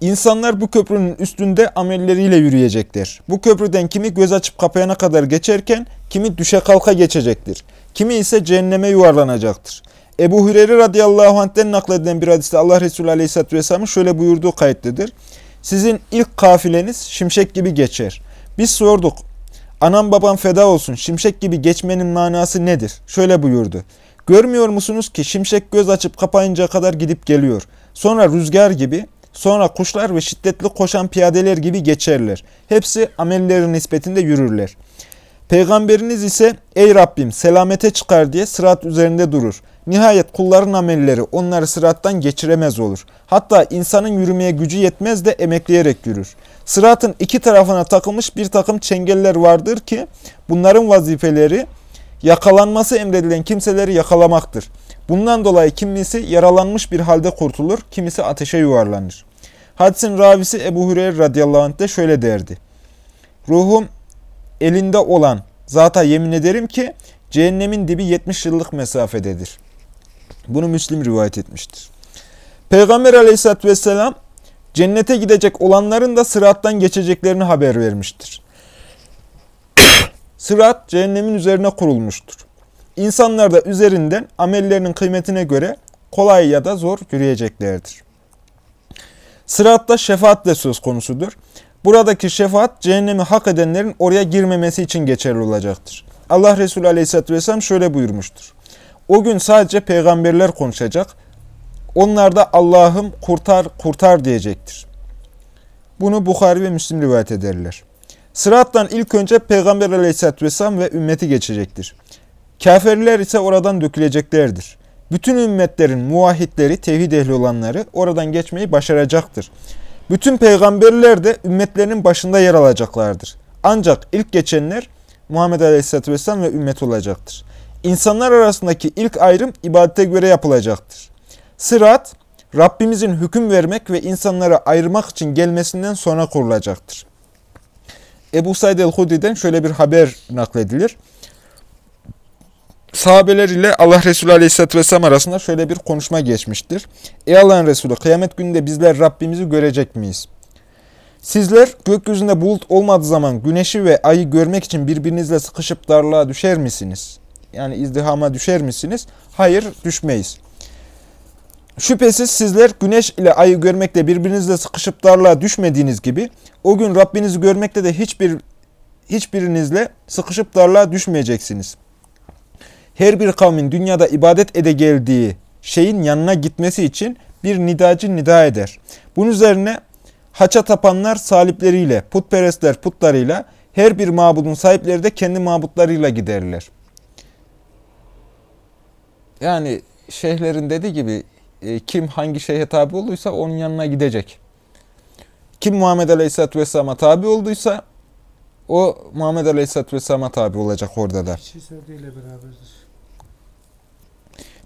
İnsanlar bu köprünün üstünde amelleriyle yürüyecekler. Bu köprüden kimi göz açıp kapayana kadar geçerken kimi düşe kalka geçecektir. Kimi ise cehenneme yuvarlanacaktır. Ebu Hüreyre radıyallahu anh'ten nakledilen bir hadiste Allah Resulü aleyhisselatü vesselamın şöyle buyurduğu kayıtlıdır. Sizin ilk kafileniz şimşek gibi geçer. Biz sorduk. Anam babam feda olsun şimşek gibi geçmenin manası nedir? Şöyle buyurdu. Görmüyor musunuz ki şimşek göz açıp kapayıncaya kadar gidip geliyor. Sonra rüzgar gibi, sonra kuşlar ve şiddetli koşan piyadeler gibi geçerler. Hepsi amellerin nispetinde yürürler. Peygamberiniz ise ey Rabbim selamete çıkar diye sırat üzerinde durur. Nihayet kulların amelleri onları sırattan geçiremez olur. Hatta insanın yürümeye gücü yetmez de emekleyerek yürür. Sıratın iki tarafına takılmış bir takım çengeller vardır ki bunların vazifeleri yakalanması emredilen kimseleri yakalamaktır. Bundan dolayı kimisi yaralanmış bir halde kurtulur, kimisi ateşe yuvarlanır. Hadisin ravisi Ebu Hureyre radıyallahu anh de şöyle derdi. Ruhum elinde olan zata yemin ederim ki cehennemin dibi 70 yıllık mesafededir. Bunu Müslim rivayet etmiştir. Peygamber aleyhissalatü vesselam cennete gidecek olanların da sırattan geçeceklerini haber vermiştir. Sırat cehennemin üzerine kurulmuştur. İnsanlar da üzerinden amellerinin kıymetine göre kolay ya da zor yürüyeceklerdir. Sıratta şefaat de söz konusudur. Buradaki şefaat cehennemi hak edenlerin oraya girmemesi için geçerli olacaktır. Allah Resulü Aleyhisselatü Vesselam şöyle buyurmuştur. O gün sadece peygamberler konuşacak. Onlar da Allah'ım kurtar kurtar diyecektir. Bunu Bukhari ve Müslim rivayet ederler. Sırattan ilk önce Peygamber Aleyhisselatü Vesselam ve ümmeti geçecektir. Kafirler ise oradan döküleceklerdir. Bütün ümmetlerin muvahhidleri, tevhid ehli olanları oradan geçmeyi başaracaktır. Bütün peygamberler de ümmetlerinin başında yer alacaklardır. Ancak ilk geçenler Muhammed Aleyhisselatü Vesselam ve ümmet olacaktır. İnsanlar arasındaki ilk ayrım ibadete göre yapılacaktır. Sırat, Rabbimizin hüküm vermek ve insanları ayırmak için gelmesinden sonra kurulacaktır. Ebu Said el-Hudri'den şöyle bir haber nakledilir. Sahabeler ile Allah Resulü Aleyhisselatü Vesselam arasında şöyle bir konuşma geçmiştir. Ey Allah'ın Resulü kıyamet gününde bizler Rabbimizi görecek miyiz? Sizler gökyüzünde bulut olmadığı zaman güneşi ve ayı görmek için birbirinizle sıkışıp darlığa düşer misiniz? Yani izdihama düşer misiniz? Hayır düşmeyiz. Şüphesiz sizler güneş ile ayı görmekte birbirinizle sıkışıp darlığa düşmediğiniz gibi o gün Rabbinizi görmekte de hiçbir hiçbirinizle sıkışıp darlığa düşmeyeceksiniz. Her bir kavmin dünyada ibadet ede geldiği şeyin yanına gitmesi için bir nidacı nida eder. Bunun üzerine haça tapanlar salipleriyle, putperestler putlarıyla, her bir mabudun sahipleri de kendi mabutlarıyla giderler. Yani şeyhlerin dediği gibi e, kim hangi şeyhe tabi olduysa onun yanına gidecek. Kim Muhammed Aleyhisselatü Vesselam'a tabi olduysa o Muhammed Aleyhisselatü Vesselam'a tabi olacak orada da. Kişi söylediğiyle beraberdir.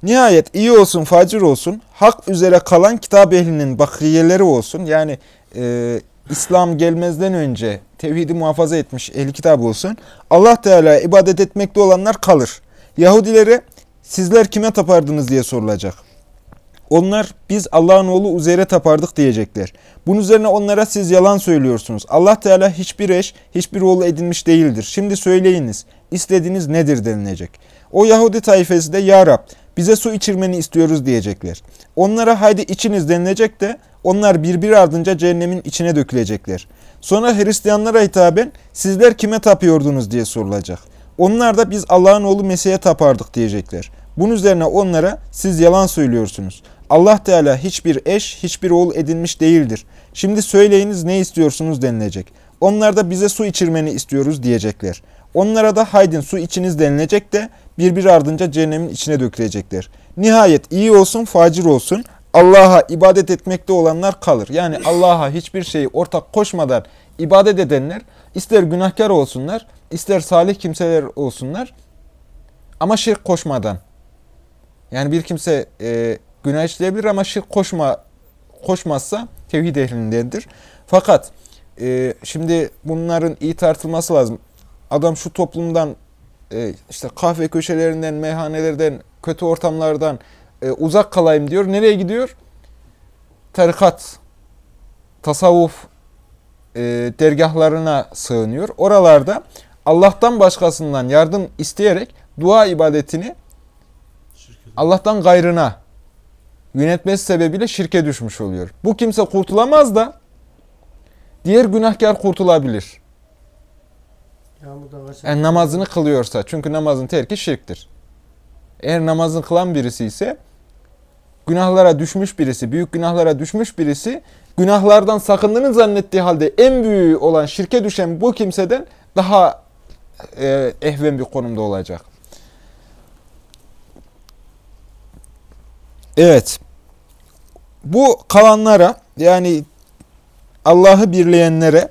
Nihayet iyi olsun, facir olsun, hak üzere kalan kitap ehlinin bakiyeleri olsun. Yani e, İslam gelmezden önce tevhidi muhafaza etmiş ehli kitap olsun. Allah Teala ibadet etmekte olanlar kalır. Yahudilere sizler kime tapardınız diye sorulacak. Onlar biz Allah'ın oğlu Uzeyr'e tapardık diyecekler. Bunun üzerine onlara siz yalan söylüyorsunuz. Allah Teala hiçbir eş, hiçbir oğlu edinmiş değildir. Şimdi söyleyiniz, istediğiniz nedir denilecek. O Yahudi tayfesi de Ya Rab bize su içirmeni istiyoruz diyecekler. Onlara haydi içiniz denilecek de onlar birbiri ardınca cehennemin içine dökülecekler. Sonra Hristiyanlara hitaben sizler kime tapıyordunuz diye sorulacak. Onlar da biz Allah'ın oğlu Mesih'e tapardık diyecekler. Bunun üzerine onlara siz yalan söylüyorsunuz. Allah Teala hiçbir eş, hiçbir oğul edinmiş değildir. Şimdi söyleyiniz ne istiyorsunuz denilecek. Onlar da bize su içirmeni istiyoruz diyecekler. Onlara da haydin su içiniz denilecek de birbiri ardınca cehennemin içine dökülecekler. Nihayet iyi olsun, facir olsun. Allah'a ibadet etmekte olanlar kalır. Yani Allah'a hiçbir şeyi ortak koşmadan ibadet edenler ister günahkar olsunlar, ister salih kimseler olsunlar ama şirk koşmadan. Yani bir kimse e, günah işleyebilir ama şirk koşma koşmazsa tevhid ehlindendir. Fakat e, şimdi bunların iyi tartılması lazım. Adam şu toplumdan e, işte kahve köşelerinden, meyhanelerden, kötü ortamlardan e, uzak kalayım diyor. Nereye gidiyor? Tarikat, tasavvuf e, dergahlarına sığınıyor. Oralarda Allah'tan başkasından yardım isteyerek dua ibadetini Allah'tan gayrına yönetmesi sebebiyle şirke düşmüş oluyor. Bu kimse kurtulamaz da diğer günahkar kurtulabilir. Yani namazını kılıyorsa. Çünkü namazın terki şirktir. Eğer namazını kılan birisi ise günahlara düşmüş birisi, büyük günahlara düşmüş birisi günahlardan sakındığını zannettiği halde en büyüğü olan şirke düşen bu kimseden daha e, ehven bir konumda olacak. Evet. Bu kalanlara yani Allah'ı birleyenlere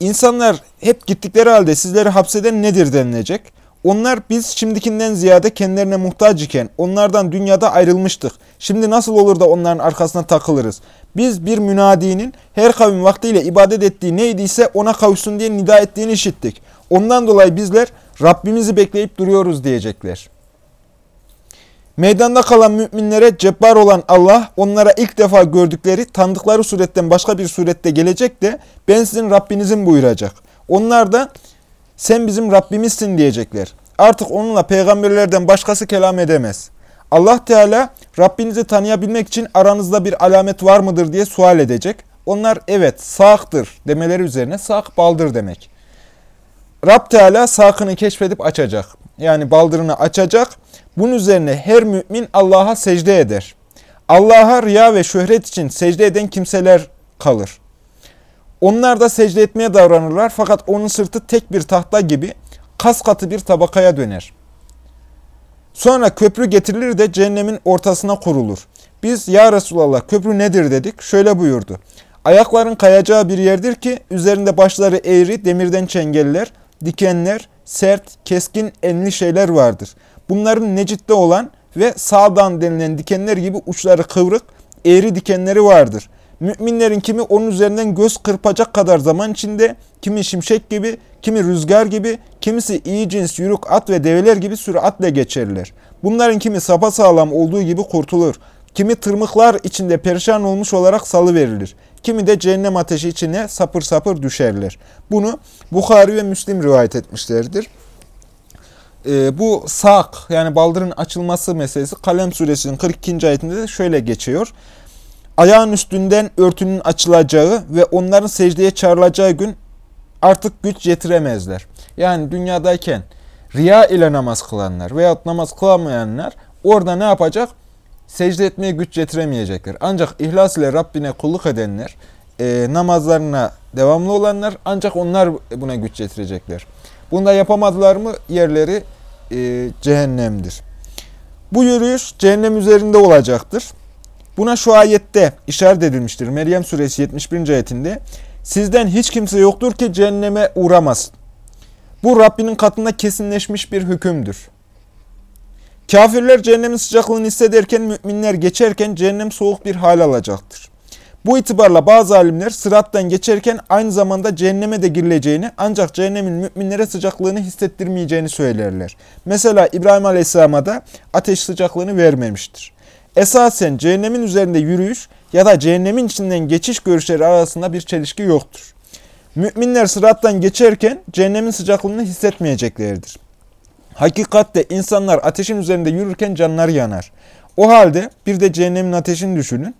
insanlar hep gittikleri halde sizleri hapseden nedir denilecek. Onlar biz şimdikinden ziyade kendilerine muhtaç iken onlardan dünyada ayrılmıştık. Şimdi nasıl olur da onların arkasına takılırız? Biz bir münadinin her kavim vaktiyle ibadet ettiği neydiyse ona kavuşsun diye nida ettiğini işittik. Ondan dolayı bizler Rabbimizi bekleyip duruyoruz diyecekler. Meydanda kalan müminlere cebbar olan Allah onlara ilk defa gördükleri, tanıdıkları suretten başka bir surette gelecek de ben sizin Rabbinizin buyuracak. Onlar da sen bizim Rabbimizsin diyecekler. Artık onunla peygamberlerden başkası kelam edemez. Allah Teala Rabbinizi tanıyabilmek için aranızda bir alamet var mıdır diye sual edecek. Onlar evet sağıktır demeleri üzerine sağ baldır demek. Rab Teala sağını keşfedip açacak. Yani baldırını açacak. Bunun üzerine her mümin Allah'a secde eder. Allah'a riya ve şöhret için secde eden kimseler kalır. Onlar da secde etmeye davranırlar fakat onun sırtı tek bir tahta gibi kas katı bir tabakaya döner. Sonra köprü getirilir de cehennemin ortasına kurulur. Biz ya Resulallah köprü nedir dedik. Şöyle buyurdu. Ayakların kayacağı bir yerdir ki üzerinde başları eğri demirden çengeller, dikenler, sert, keskin, enli şeyler vardır. Bunların necitte olan ve sağdan denilen dikenler gibi uçları kıvrık, eğri dikenleri vardır. Müminlerin kimi onun üzerinden göz kırpacak kadar zaman içinde, kimi şimşek gibi, kimi rüzgar gibi, kimisi iyi cins yürük at ve develer gibi süratle geçerler. Bunların kimi sapasağlam olduğu gibi kurtulur. Kimi tırmıklar içinde perişan olmuş olarak salı verilir. Kimi de cehennem ateşi içine sapır sapır düşerler. Bunu Bukhari ve Müslim rivayet etmişlerdir. Ee, bu sak yani baldırın açılması meselesi Kalem suresinin 42. ayetinde de şöyle geçiyor. Ayağın üstünden örtünün açılacağı ve onların secdeye çağrılacağı gün artık güç yetiremezler. Yani dünyadayken riya ile namaz kılanlar veyahut namaz kılamayanlar orada ne yapacak? Secde etmeye güç getiremeyecekler. Ancak ihlas ile Rabbine kulluk edenler, e, namazlarına devamlı olanlar ancak onlar buna güç getirecekler. Bunda yapamadılar mı yerleri e, cehennemdir. Bu yürüyüş cehennem üzerinde olacaktır. Buna şu ayette işaret edilmiştir. Meryem suresi 71. ayetinde sizden hiç kimse yoktur ki cehenneme uğramasın. Bu Rabbinin katında kesinleşmiş bir hükümdür. Kafirler cehennemin sıcaklığını hissederken müminler geçerken cehennem soğuk bir hal alacaktır. Bu itibarla bazı alimler sırattan geçerken aynı zamanda cehenneme de girileceğini ancak cehennemin müminlere sıcaklığını hissettirmeyeceğini söylerler. Mesela İbrahim Aleyhisselam'a da ateş sıcaklığını vermemiştir. Esasen cehennemin üzerinde yürüyüş ya da cehennemin içinden geçiş görüşleri arasında bir çelişki yoktur. Müminler sırattan geçerken cehennemin sıcaklığını hissetmeyeceklerdir. Hakikatte insanlar ateşin üzerinde yürürken canları yanar. O halde bir de cehennemin ateşini düşünün.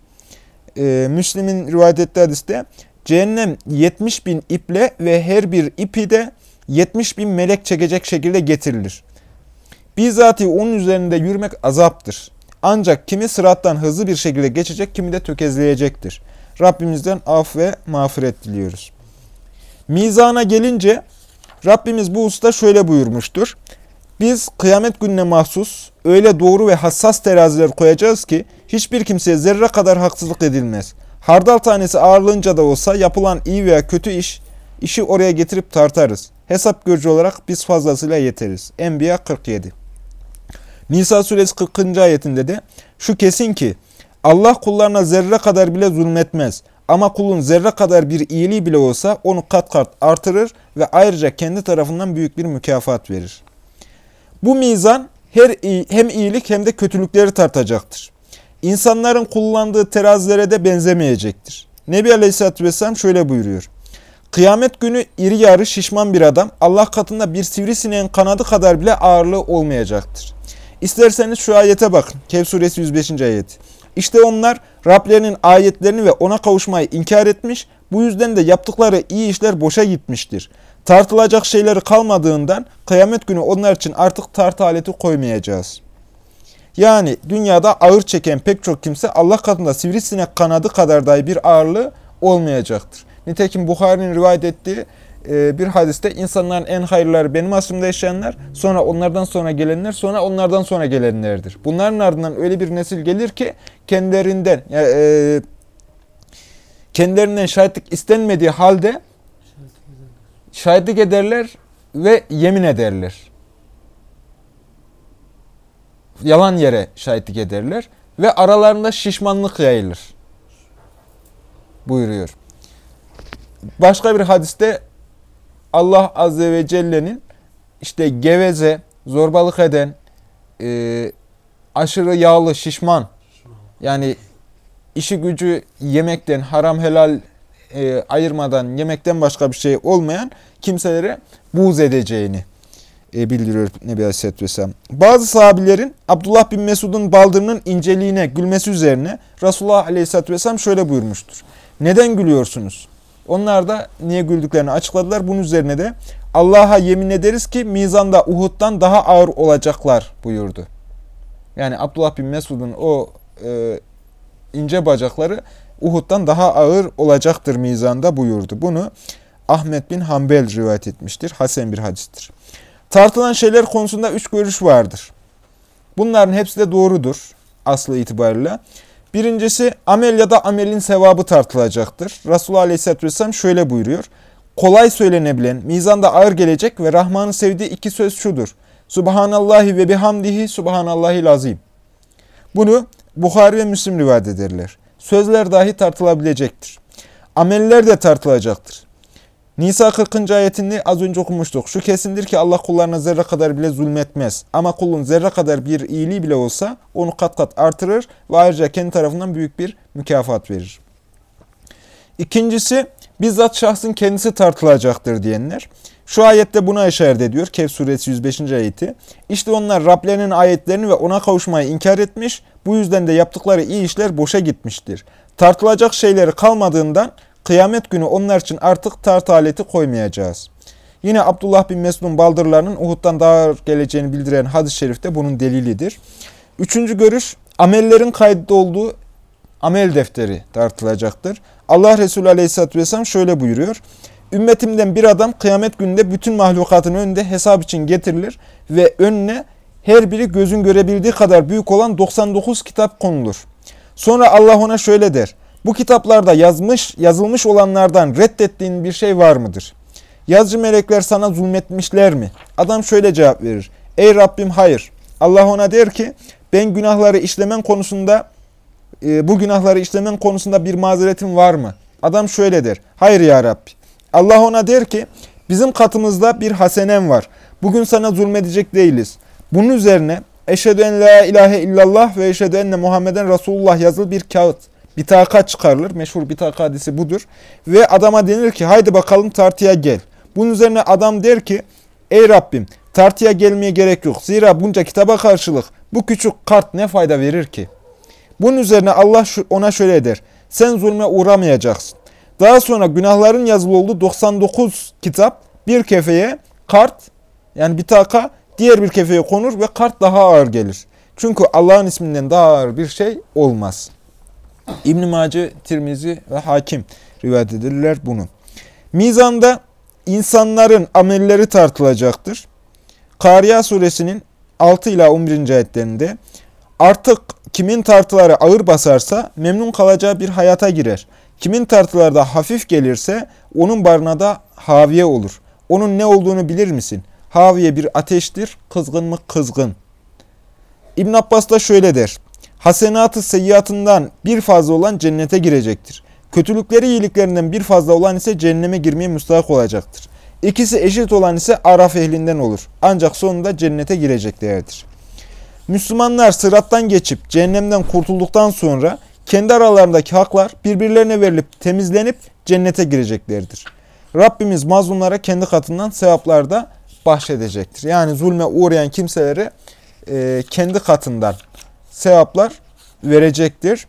Ee, Müslim'in rivayet ettiği hadiste cehennem 70 bin iple ve her bir ipi de 70 bin melek çekecek şekilde getirilir. Bizzati onun üzerinde yürümek azaptır. Ancak kimi sırattan hızlı bir şekilde geçecek, kimi de tökezleyecektir. Rabbimizden af ve mağfiret diliyoruz. Mizana gelince Rabbimiz bu usta şöyle buyurmuştur. Biz kıyamet gününe mahsus öyle doğru ve hassas teraziler koyacağız ki hiçbir kimseye zerre kadar haksızlık edilmez. Hardal tanesi ağırlığınca da olsa yapılan iyi veya kötü iş, işi oraya getirip tartarız. Hesap görücü olarak biz fazlasıyla yeteriz. Enbiya 47 Nisa suresi 40. ayetinde de şu kesin ki Allah kullarına zerre kadar bile zulmetmez. Ama kulun zerre kadar bir iyiliği bile olsa onu kat kat artırır ve ayrıca kendi tarafından büyük bir mükafat verir. Bu mizan her hem iyilik hem de kötülükleri tartacaktır. İnsanların kullandığı terazilere de benzemeyecektir. Nebi Aleyhisselatü Vesselam şöyle buyuruyor. Kıyamet günü iri yarı şişman bir adam Allah katında bir sivrisineğin kanadı kadar bile ağırlığı olmayacaktır. İsterseniz şu ayete bakın. Kehf suresi 105. ayet. İşte onlar Rablerinin ayetlerini ve ona kavuşmayı inkar etmiş, bu yüzden de yaptıkları iyi işler boşa gitmiştir. Tartılacak şeyleri kalmadığından kıyamet günü onlar için artık tartı aleti koymayacağız. Yani dünyada ağır çeken pek çok kimse Allah katında sivrisinek kanadı kadar dahi bir ağırlığı olmayacaktır. Nitekim Bukhari'nin rivayet ettiği e, bir hadiste insanların en hayırları benim asrımda yaşayanlar, sonra onlardan sonra gelenler, sonra onlardan sonra gelenlerdir. Bunların ardından öyle bir nesil gelir ki kendilerinden e, kendilerinden şahitlik istenmediği halde şahitlik ederler ve yemin ederler. Yalan yere şahitlik ederler ve aralarında şişmanlık yayılır. Buyuruyor. Başka bir hadiste Allah Azze ve Celle'nin işte geveze, zorbalık eden, e, aşırı yağlı, şişman, yani işi gücü yemekten, haram helal e, ayırmadan yemekten başka bir şey olmayan kimselere buğz edeceğini e, bildiriyor Nebi Aleyhisselatü Vesselam. Bazı sahabilerin Abdullah bin Mesud'un baldırının inceliğine gülmesi üzerine Resulullah Aleyhisselatü Vesselam şöyle buyurmuştur. Neden gülüyorsunuz? Onlar da niye güldüklerini açıkladılar. Bunun üzerine de Allah'a yemin ederiz ki mizanda Uhud'dan daha ağır olacaklar buyurdu. Yani Abdullah bin Mesud'un o e, ince bacakları Uhud'dan daha ağır olacaktır mizanda buyurdu. Bunu Ahmet bin Hanbel rivayet etmiştir. Hasen bir hadistir. Tartılan şeyler konusunda üç görüş vardır. Bunların hepsi de doğrudur aslı itibariyle. Birincisi amel ya da amelin sevabı tartılacaktır. Resulullah Aleyhisselatü Vesselam şöyle buyuruyor. Kolay söylenebilen, mizanda ağır gelecek ve Rahman'ın sevdiği iki söz şudur. Subhanallahi ve bihamdihi subhanallahil azim. Bunu Bukhari ve Müslim rivayet ederler. Sözler dahi tartılabilecektir. Ameller de tartılacaktır. Nisa 40. ayetini az önce okumuştuk. Şu kesindir ki Allah kullarına zerre kadar bile zulmetmez. Ama kulun zerre kadar bir iyiliği bile olsa onu kat kat artırır ve ayrıca kendi tarafından büyük bir mükafat verir. İkincisi bizzat şahsın kendisi tartılacaktır diyenler. Şu ayette buna işaret ediyor. Kehf suresi 105. ayeti. İşte onlar Rablerinin ayetlerini ve ona kavuşmayı inkar etmiş. Bu yüzden de yaptıkları iyi işler boşa gitmiştir. Tartılacak şeyleri kalmadığından Kıyamet günü onlar için artık tart aleti koymayacağız. Yine Abdullah bin Mesud'un baldırlarının Uhud'dan daha geleceğini bildiren hadis-i şerif de bunun delilidir. Üçüncü görüş, amellerin kayıtlı olduğu amel defteri tartılacaktır. Allah Resulü Aleyhisselatü Vesselam şöyle buyuruyor. Ümmetimden bir adam kıyamet gününde bütün mahlukatın önünde hesap için getirilir ve önüne her biri gözün görebildiği kadar büyük olan 99 kitap konulur. Sonra Allah ona şöyle der. Bu kitaplarda yazmış, yazılmış olanlardan reddettiğin bir şey var mıdır? Yazıcı melekler sana zulmetmişler mi? Adam şöyle cevap verir. Ey Rabbim hayır. Allah ona der ki ben günahları işlemen konusunda e, bu günahları işlemen konusunda bir mazeretin var mı? Adam şöyle der. Hayır ya Rabbi. Allah ona der ki bizim katımızda bir hasenem var. Bugün sana zulmedecek değiliz. Bunun üzerine eşhedü en la ilahe illallah ve eşhedü enne Muhammeden Resulullah yazılı bir kağıt, bitaka çıkarılır. Meşhur bitaka hadisi budur. Ve adama denir ki haydi bakalım tartıya gel. Bunun üzerine adam der ki ey Rabbim tartıya gelmeye gerek yok. Zira bunca kitaba karşılık bu küçük kart ne fayda verir ki? Bunun üzerine Allah ona şöyle der. Sen zulme uğramayacaksın. Daha sonra günahların yazılı olduğu 99 kitap bir kefeye kart yani bitaka diğer bir kefeye konur ve kart daha ağır gelir. Çünkü Allah'ın isminden daha ağır bir şey olmaz. İbn-i Mace, Tirmizi ve Hakim rivayet edirler bunu. Mizanda insanların amelleri tartılacaktır. Kariya suresinin 6 ila 11. ayetlerinde artık kimin tartıları ağır basarsa memnun kalacağı bir hayata girer. Kimin tartıları da hafif gelirse onun barına da haviye olur. Onun ne olduğunu bilir misin? Haviye bir ateştir, kızgın mı kızgın. İbn Abbas da şöyle der. Hasenatı seyyiatından bir fazla olan cennete girecektir. Kötülükleri iyiliklerinden bir fazla olan ise cehenneme girmeye müstahak olacaktır. İkisi eşit olan ise araf ehlinden olur. Ancak sonunda cennete gireceklerdir. Müslümanlar sırattan geçip cehennemden kurtulduktan sonra kendi aralarındaki haklar birbirlerine verilip temizlenip cennete gireceklerdir. Rabbimiz mazlumlara kendi katından sevaplar da bahşedecektir. Yani zulme uğrayan kimselere e, kendi katından sevaplar verecektir.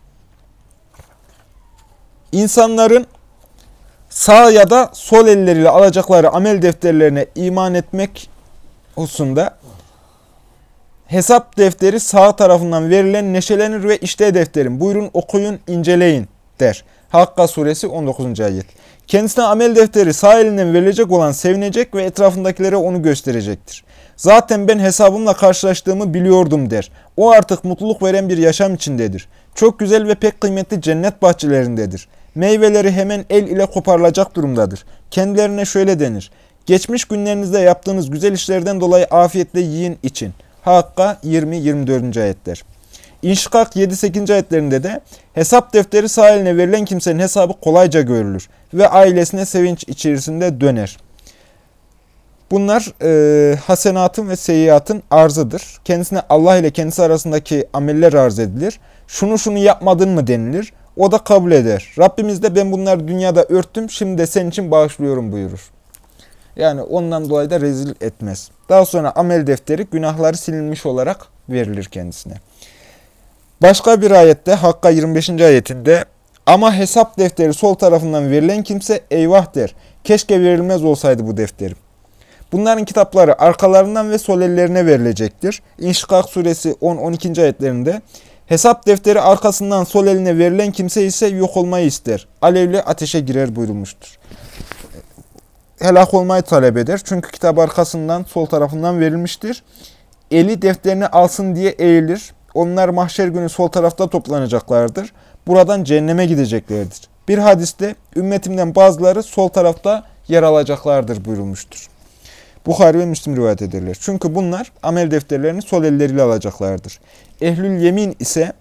İnsanların sağ ya da sol elleriyle alacakları amel defterlerine iman etmek hususunda hesap defteri sağ tarafından verilen neşelenir ve işte defterim buyurun okuyun inceleyin der. Hakka suresi 19. ayet. Kendisine amel defteri sağ elinden verilecek olan sevinecek ve etrafındakilere onu gösterecektir. Zaten ben hesabımla karşılaştığımı biliyordum der. O artık mutluluk veren bir yaşam içindedir. Çok güzel ve pek kıymetli cennet bahçelerindedir. Meyveleri hemen el ile koparılacak durumdadır. Kendilerine şöyle denir. Geçmiş günlerinizde yaptığınız güzel işlerden dolayı afiyetle yiyin için. Hakka 20-24. ayetler. İnşikak 7-8. ayetlerinde de hesap defteri sağ eline verilen kimsenin hesabı kolayca görülür ve ailesine sevinç içerisinde döner. Bunlar e, hasenatın ve seyyiatın arzıdır. Kendisine Allah ile kendisi arasındaki ameller arz edilir. Şunu şunu yapmadın mı denilir. O da kabul eder. Rabbimiz de ben bunları dünyada örttüm şimdi de senin için bağışlıyorum buyurur. Yani ondan dolayı da rezil etmez. Daha sonra amel defteri günahları silinmiş olarak verilir kendisine. Başka bir ayette Hakka 25. ayetinde ama hesap defteri sol tarafından verilen kimse eyvah der. Keşke verilmez olsaydı bu defterim. Bunların kitapları arkalarından ve sol ellerine verilecektir. İnşikak suresi 10-12. ayetlerinde hesap defteri arkasından sol eline verilen kimse ise yok olmayı ister. Alevli ateşe girer buyurulmuştur. Helak olmayı talep eder. Çünkü kitap arkasından sol tarafından verilmiştir. Eli defterini alsın diye eğilir. Onlar mahşer günü sol tarafta toplanacaklardır. Buradan cehenneme gideceklerdir. Bir hadiste ümmetimden bazıları sol tarafta yer alacaklardır buyurulmuştur. Bukhari ve Müslim rivayet ederler. Çünkü bunlar amel defterlerini sol elleriyle alacaklardır. Ehlül yemin ise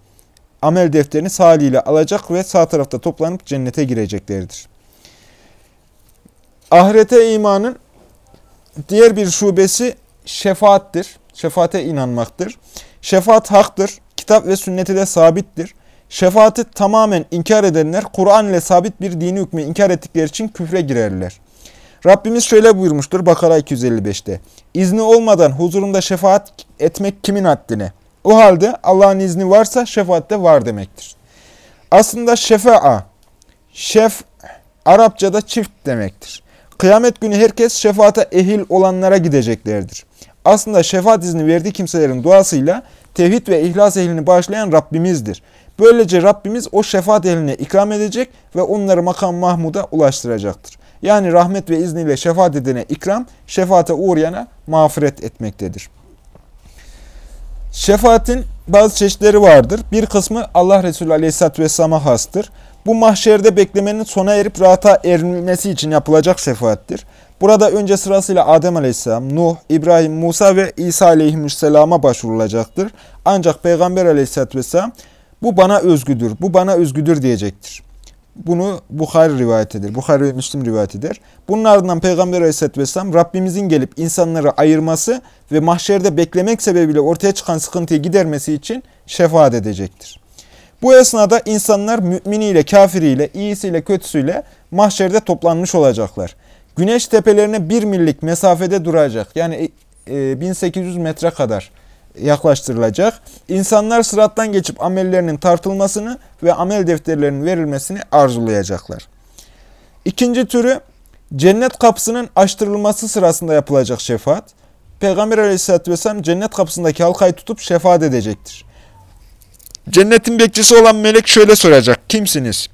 amel defterini sağ eliyle alacak ve sağ tarafta toplanıp cennete gireceklerdir. Ahirete imanın diğer bir şubesi şefaattir. Şefaate inanmaktır. Şefaat haktır. Kitap ve sünneti de sabittir. Şefaati tamamen inkar edenler Kur'an ile sabit bir dini hükmü inkar ettikleri için küfre girerler. Rabbimiz şöyle buyurmuştur Bakara 255'te. İzni olmadan huzurunda şefaat etmek kimin haddine? O halde Allah'ın izni varsa şefaat de var demektir. Aslında şefa'a, şef Arapçada çift demektir. Kıyamet günü herkes şefaate ehil olanlara gideceklerdir. Aslında şefaat izni verdiği kimselerin duasıyla tevhid ve ihlas ehlini bağışlayan Rabbimizdir. Böylece Rabbimiz o şefaat ehline ikram edecek ve onları makam Mahmud'a ulaştıracaktır. Yani rahmet ve izniyle şefaat edene ikram, şefaate uğrayana mağfiret etmektedir. Şefaatin bazı çeşitleri vardır. Bir kısmı Allah Resulü Aleyhisselatü Vesselam'a hastır. Bu mahşerde beklemenin sona erip rahata erilmesi için yapılacak şefaattir. Burada önce sırasıyla Adem Aleyhisselam, Nuh, İbrahim, Musa ve İsa Aleyhisselam'a başvurulacaktır. Ancak Peygamber Aleyhisselatü Vesselam bu bana özgüdür, bu bana özgüdür diyecektir. Bunu Bukhari rivayet eder. Bukhari ve Müslim rivayet eder. Bunun ardından Peygamber Aleyhisselatü Vesselam Rabbimizin gelip insanları ayırması ve mahşerde beklemek sebebiyle ortaya çıkan sıkıntıyı gidermesi için şefaat edecektir. Bu esnada insanlar müminiyle, kafiriyle, iyisiyle, kötüsüyle mahşerde toplanmış olacaklar. Güneş tepelerine bir millik mesafede duracak. Yani 1800 e, metre kadar yaklaştırılacak. İnsanlar sırattan geçip amellerinin tartılmasını ve amel defterlerinin verilmesini arzulayacaklar. İkinci türü cennet kapısının açtırılması sırasında yapılacak şefaat. Peygamber aleyhissalatü vesselam cennet kapısındaki halkayı tutup şefaat edecektir. Cennetin bekçisi olan melek şöyle soracak. Kimsiniz?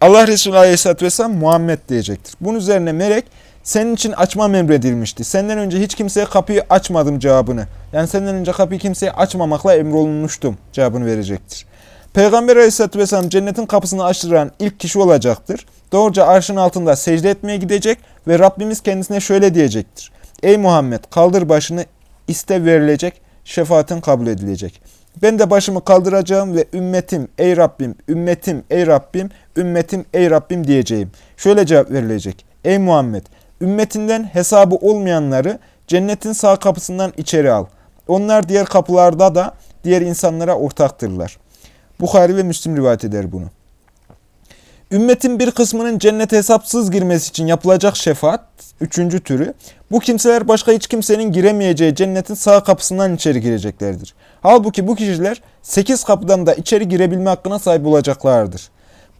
Allah Resulü aleyhissalatü vesselam Muhammed diyecektir. Bunun üzerine melek senin için açmam emredilmişti. Senden önce hiç kimseye kapıyı açmadım cevabını. Yani senden önce kapıyı kimseye açmamakla emrolunmuştum cevabını verecektir. Peygamber aleyhissalatü vesselam cennetin kapısını açtıran ilk kişi olacaktır. Doğruca arşın altında secde etmeye gidecek ve Rabbimiz kendisine şöyle diyecektir. Ey Muhammed kaldır başını iste verilecek, şefaatin kabul edilecek. Ben de başımı kaldıracağım ve ümmetim ey Rabbim, ümmetim ey Rabbim, ümmetim ey Rabbim diyeceğim. Şöyle cevap verilecek. Ey Muhammed Ümmetinden hesabı olmayanları cennetin sağ kapısından içeri al. Onlar diğer kapılarda da diğer insanlara ortaktırlar. Bukhari ve Müslim rivayet eder bunu. Ümmetin bir kısmının cennete hesapsız girmesi için yapılacak şefaat, üçüncü türü. Bu kimseler başka hiç kimsenin giremeyeceği cennetin sağ kapısından içeri gireceklerdir. Halbuki bu kişiler sekiz kapıdan da içeri girebilme hakkına sahip olacaklardır.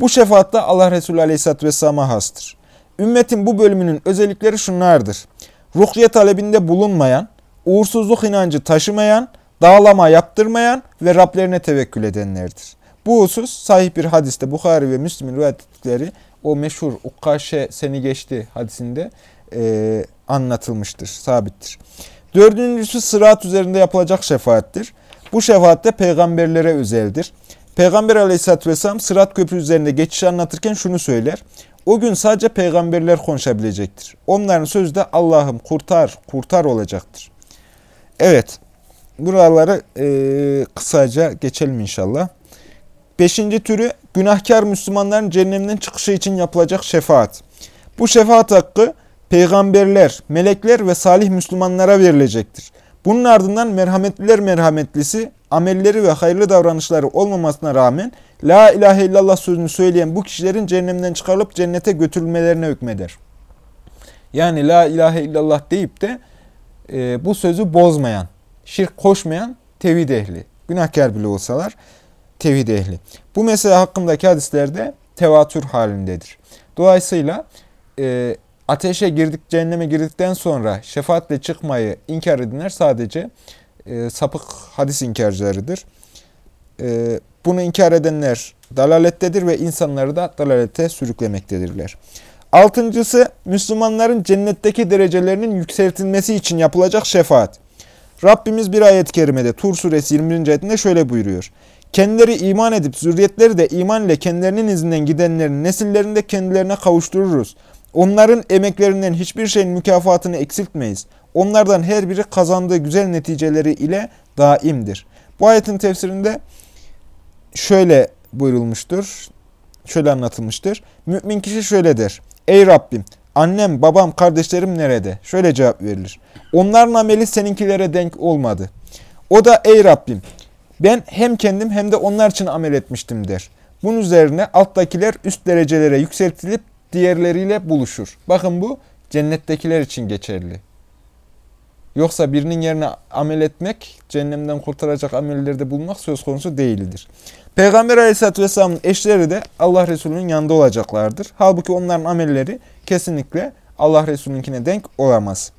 Bu şefaat Allah Resulü Aleyhisselatü Vesselam'a hastır. Ümmetin bu bölümünün özellikleri şunlardır. Ruhye talebinde bulunmayan, uğursuzluk inancı taşımayan, dağlama yaptırmayan ve Rablerine tevekkül edenlerdir. Bu husus sahih bir hadiste Bukhari ve Müslim'in rivayet ettikleri o meşhur Ukkaşe seni geçti hadisinde e, anlatılmıştır, sabittir. Dördüncüsü sırat üzerinde yapılacak şefaattir. Bu şefaat de peygamberlere özeldir. Peygamber aleyhissalatü vesselam sırat köprü üzerinde geçiş anlatırken şunu söyler. O gün sadece peygamberler konuşabilecektir. Onların sözü de Allah'ım kurtar, kurtar olacaktır. Evet, buraları e, kısaca geçelim inşallah. Beşinci türü günahkar Müslümanların cehennemden çıkışı için yapılacak şefaat. Bu şefaat hakkı peygamberler, melekler ve salih Müslümanlara verilecektir. Bunun ardından merhametliler merhametlisi, amelleri ve hayırlı davranışları olmamasına rağmen La ilahe illallah sözünü söyleyen bu kişilerin cehennemden çıkarılıp cennete götürülmelerine hükmeder. Yani la ilahe illallah deyip de e, bu sözü bozmayan, şirk koşmayan tevhid ehli. Günahkar bile olsalar tevhid ehli. Bu mesele hakkındaki hadislerde tevatür halindedir. Dolayısıyla e, ateşe girdik, cehenneme girdikten sonra şefaatle çıkmayı inkar edenler sadece e, sapık hadis inkarcılarıdır. E, bunu inkar edenler dalalettedir ve insanları da dalalete sürüklemektedirler. Altıncısı, Müslümanların cennetteki derecelerinin yükseltilmesi için yapılacak şefaat. Rabbimiz bir ayet-i kerimede Tur suresi 21. ayetinde şöyle buyuruyor. Kendileri iman edip zürriyetleri de iman ile kendilerinin izinden gidenlerin nesillerinde kendilerine kavuştururuz. Onların emeklerinden hiçbir şeyin mükafatını eksiltmeyiz. Onlardan her biri kazandığı güzel neticeleri ile daimdir. Bu ayetin tefsirinde şöyle buyurulmuştur. Şöyle anlatılmıştır. Mümin kişi şöyle der. Ey Rabbim annem, babam, kardeşlerim nerede? Şöyle cevap verilir. Onların ameli seninkilere denk olmadı. O da ey Rabbim ben hem kendim hem de onlar için amel etmiştim der. Bunun üzerine alttakiler üst derecelere yükseltilip diğerleriyle buluşur. Bakın bu cennettekiler için geçerli. Yoksa birinin yerine amel etmek, cehennemden kurtaracak amellerde bulunmak söz konusu değildir. Peygamber aleyhissalatü vesselamın eşleri de Allah Resulü'nün yanında olacaklardır. Halbuki onların amelleri kesinlikle Allah Resulü'nkine denk olamaz.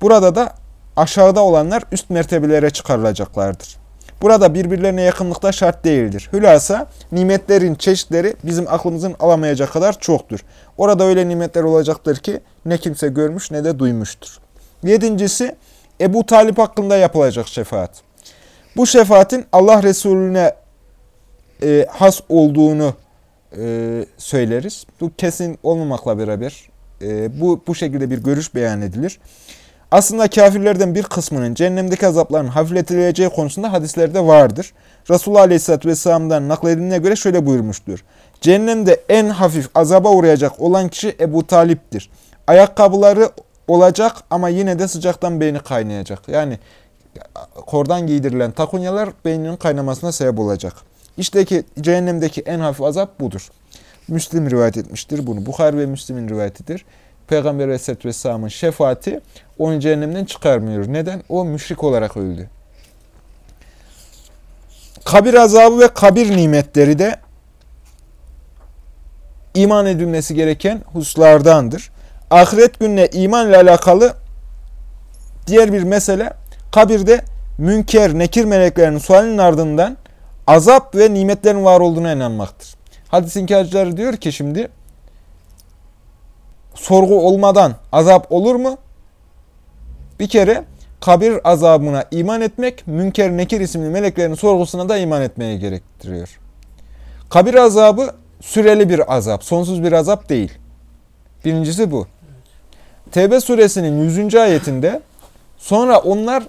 Burada da aşağıda olanlar üst mertebelere çıkarılacaklardır. Burada birbirlerine yakınlıkta şart değildir. Hülasa nimetlerin çeşitleri bizim aklımızın alamayacağı kadar çoktur. Orada öyle nimetler olacaktır ki ne kimse görmüş ne de duymuştur. Yedincisi Ebu Talip hakkında yapılacak şefaat. Bu şefaatin Allah Resulüne e, has olduğunu e, söyleriz. Bu kesin olmamakla beraber e, bu, bu şekilde bir görüş beyan edilir. Aslında kafirlerden bir kısmının cehennemdeki azapların hafifletileceği konusunda hadislerde vardır. Resulullah Aleyhisselatü Vesselam'dan nakledildiğine göre şöyle buyurmuştur. Cehennemde en hafif azaba uğrayacak olan kişi Ebu Talip'tir. Ayakkabıları olacak ama yine de sıcaktan beyni kaynayacak. Yani kordan giydirilen takunyalar beyninin kaynamasına sebep olacak. İşte ki cehennemdeki en hafif azap budur. Müslim rivayet etmiştir bunu. Bukhari ve Müslim'in rivayetidir. Peygamber Aleyhisselatü Vesselam'ın şefaati onu cehennemden çıkarmıyor. Neden? O müşrik olarak öldü. Kabir azabı ve kabir nimetleri de iman edilmesi gereken hususlardandır. Ahiret gününe iman ile alakalı diğer bir mesele kabirde münker, nekir meleklerinin sualinin ardından azap ve nimetlerin var olduğuna inanmaktır. Hadis inkarcıları diyor ki şimdi sorgu olmadan azap olur mu? Bir kere kabir azabına iman etmek, Münker Nekir isimli meleklerin sorgusuna da iman etmeye gerektiriyor. Kabir azabı süreli bir azap, sonsuz bir azap değil. Birincisi bu. Tevbe suresinin 100. ayetinde sonra onlar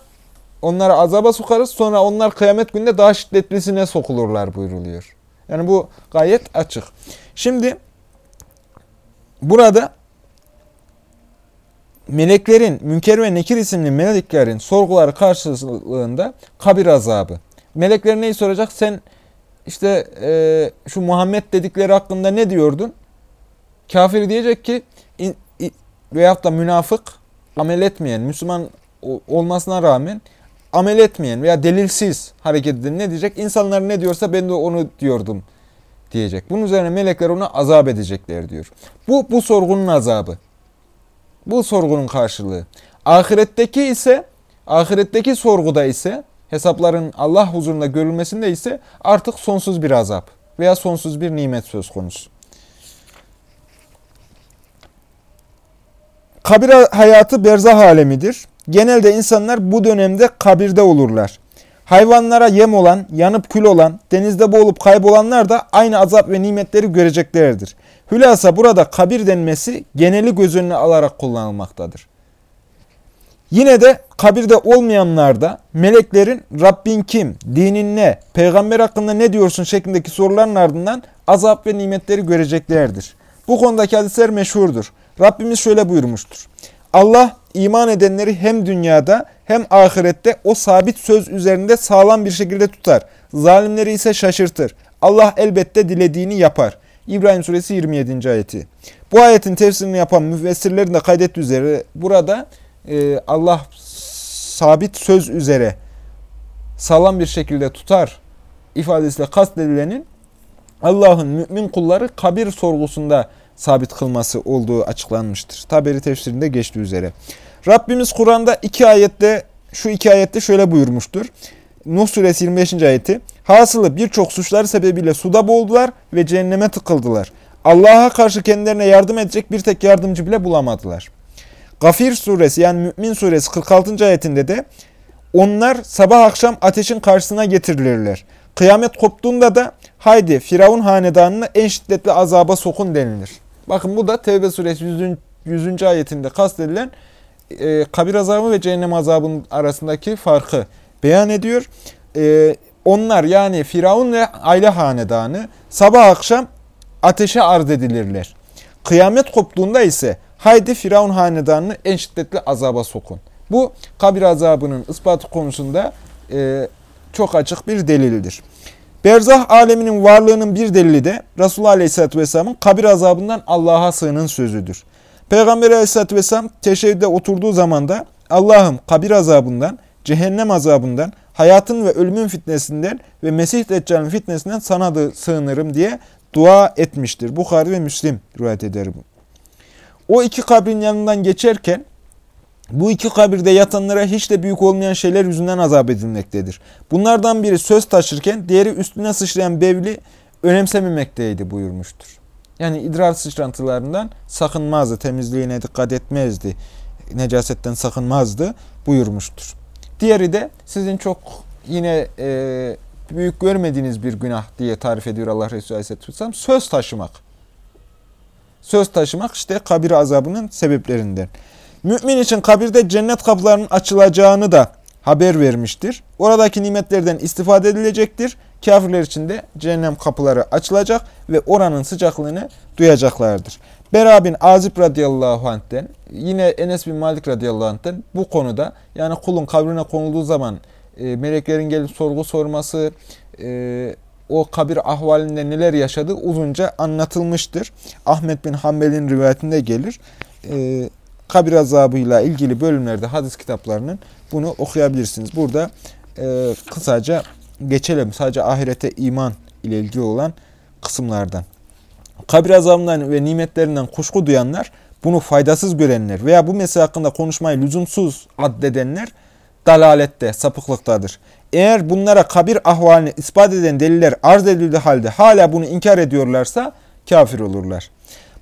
onları azaba sokarız sonra onlar kıyamet gününde daha şiddetlisine sokulurlar buyruluyor. Yani bu gayet açık. Şimdi burada meleklerin, Münker ve Nekir isimli meleklerin sorguları karşılığında kabir azabı. Melekler neyi soracak? Sen işte e, şu Muhammed dedikleri hakkında ne diyordun? Kafir diyecek ki in, in, veyahut da münafık amel etmeyen, Müslüman olmasına rağmen amel etmeyen veya delilsiz hareket eden ne diyecek? İnsanlar ne diyorsa ben de onu diyordum diyecek. Bunun üzerine melekler ona azap edecekler diyor. Bu, bu sorgunun azabı. Bu sorgunun karşılığı. Ahiretteki ise, ahiretteki sorguda ise, hesapların Allah huzurunda görülmesinde ise artık sonsuz bir azap veya sonsuz bir nimet söz konusu. Kabir hayatı berzah alemidir. Genelde insanlar bu dönemde kabirde olurlar. Hayvanlara yem olan, yanıp kül olan, denizde boğulup kaybolanlar da aynı azap ve nimetleri göreceklerdir. Hülasa burada kabir denmesi geneli göz önüne alarak kullanılmaktadır. Yine de kabirde olmayanlar da meleklerin Rabbin kim, dinin ne, peygamber hakkında ne diyorsun şeklindeki soruların ardından azap ve nimetleri göreceklerdir. Bu konudaki hadisler meşhurdur. Rabbimiz şöyle buyurmuştur. Allah iman edenleri hem dünyada hem ahirette o sabit söz üzerinde sağlam bir şekilde tutar. Zalimleri ise şaşırtır. Allah elbette dilediğini yapar. İbrahim suresi 27. ayeti. Bu ayetin tefsirini yapan müfessirlerin de kaydettiği üzere burada e, Allah sabit söz üzere sağlam bir şekilde tutar ifadesiyle kastedilenin Allah'ın mümin kulları kabir sorgusunda sabit kılması olduğu açıklanmıştır. Taberi tefsirinde geçtiği üzere. Rabbimiz Kur'an'da iki ayette şu iki ayette şöyle buyurmuştur. Nuh suresi 25. ayeti. Hasılı birçok suçları sebebiyle suda boğuldular ve cehenneme tıkıldılar. Allah'a karşı kendilerine yardım edecek bir tek yardımcı bile bulamadılar. Gafir suresi yani Mümin suresi 46. ayetinde de onlar sabah akşam ateşin karşısına getirilirler. Kıyamet koptuğunda da haydi Firavun hanedanını en şiddetli azaba sokun denilir. Bakın bu da Tevbe suresi 100. 100. ayetinde kastedilen e, kabir azabı ve cehennem azabının arasındaki farkı beyan ediyor. E, onlar yani Firavun ve aile hanedanı sabah akşam ateşe arz edilirler. Kıyamet koptuğunda ise haydi Firavun hanedanını en şiddetli azaba sokun. Bu kabir azabının ispatı konusunda e, çok açık bir delildir. Berzah aleminin varlığının bir delili de Resulullah Aleyhisselatü Vesselam'ın kabir azabından Allah'a sığının sözüdür. Peygamber Aleyhisselatü Vesselam teşebbüde oturduğu zaman da Allah'ım kabir azabından, cehennem azabından, hayatın ve ölümün fitnesinden ve Mesih Deccal'ın fitnesinden sana da sığınırım diye dua etmiştir. Bukhari ve Müslim rivayet ederim. O iki kabrin yanından geçerken Bu iki kabirde yatanlara hiç de büyük olmayan şeyler yüzünden azap edilmektedir. Bunlardan biri söz taşırken diğeri üstüne sıçrayan bevli önemsememekteydi buyurmuştur. Yani idrar sıçrantılarından sakınmazdı, temizliğine dikkat etmezdi, necasetten sakınmazdı buyurmuştur. Diğeri de sizin çok yine e, büyük görmediğiniz bir günah diye tarif ediyor Allah Resulü Aleyhisselam. Söz taşımak. Söz taşımak işte kabir azabının sebeplerinden. Mümin için kabirde cennet kapılarının açılacağını da haber vermiştir. Oradaki nimetlerden istifade edilecektir. Kafirler için de cehennem kapıları açılacak ve oranın sıcaklığını duyacaklardır. Bera bin Azib radıyallahu anh'ten, yine Enes bin Malik radıyallahu anh'ten bu konuda yani kulun kabrine konulduğu zaman e, meleklerin gelip sorgu sorması, e, o kabir ahvalinde neler yaşadığı uzunca anlatılmıştır. Ahmet bin Hanbel'in rivayetinde gelir. E, kabir azabıyla ilgili bölümlerde hadis kitaplarının bunu okuyabilirsiniz. Burada e, kısaca geçelim. Sadece ahirete iman ile ilgili olan kısımlardan. Kabir azabından ve nimetlerinden kuşku duyanlar, bunu faydasız görenler veya bu mesele hakkında konuşmayı lüzumsuz addedenler dalalette, sapıklıktadır. Eğer bunlara kabir ahvalini ispat eden deliller arz edildiği halde hala bunu inkar ediyorlarsa kafir olurlar.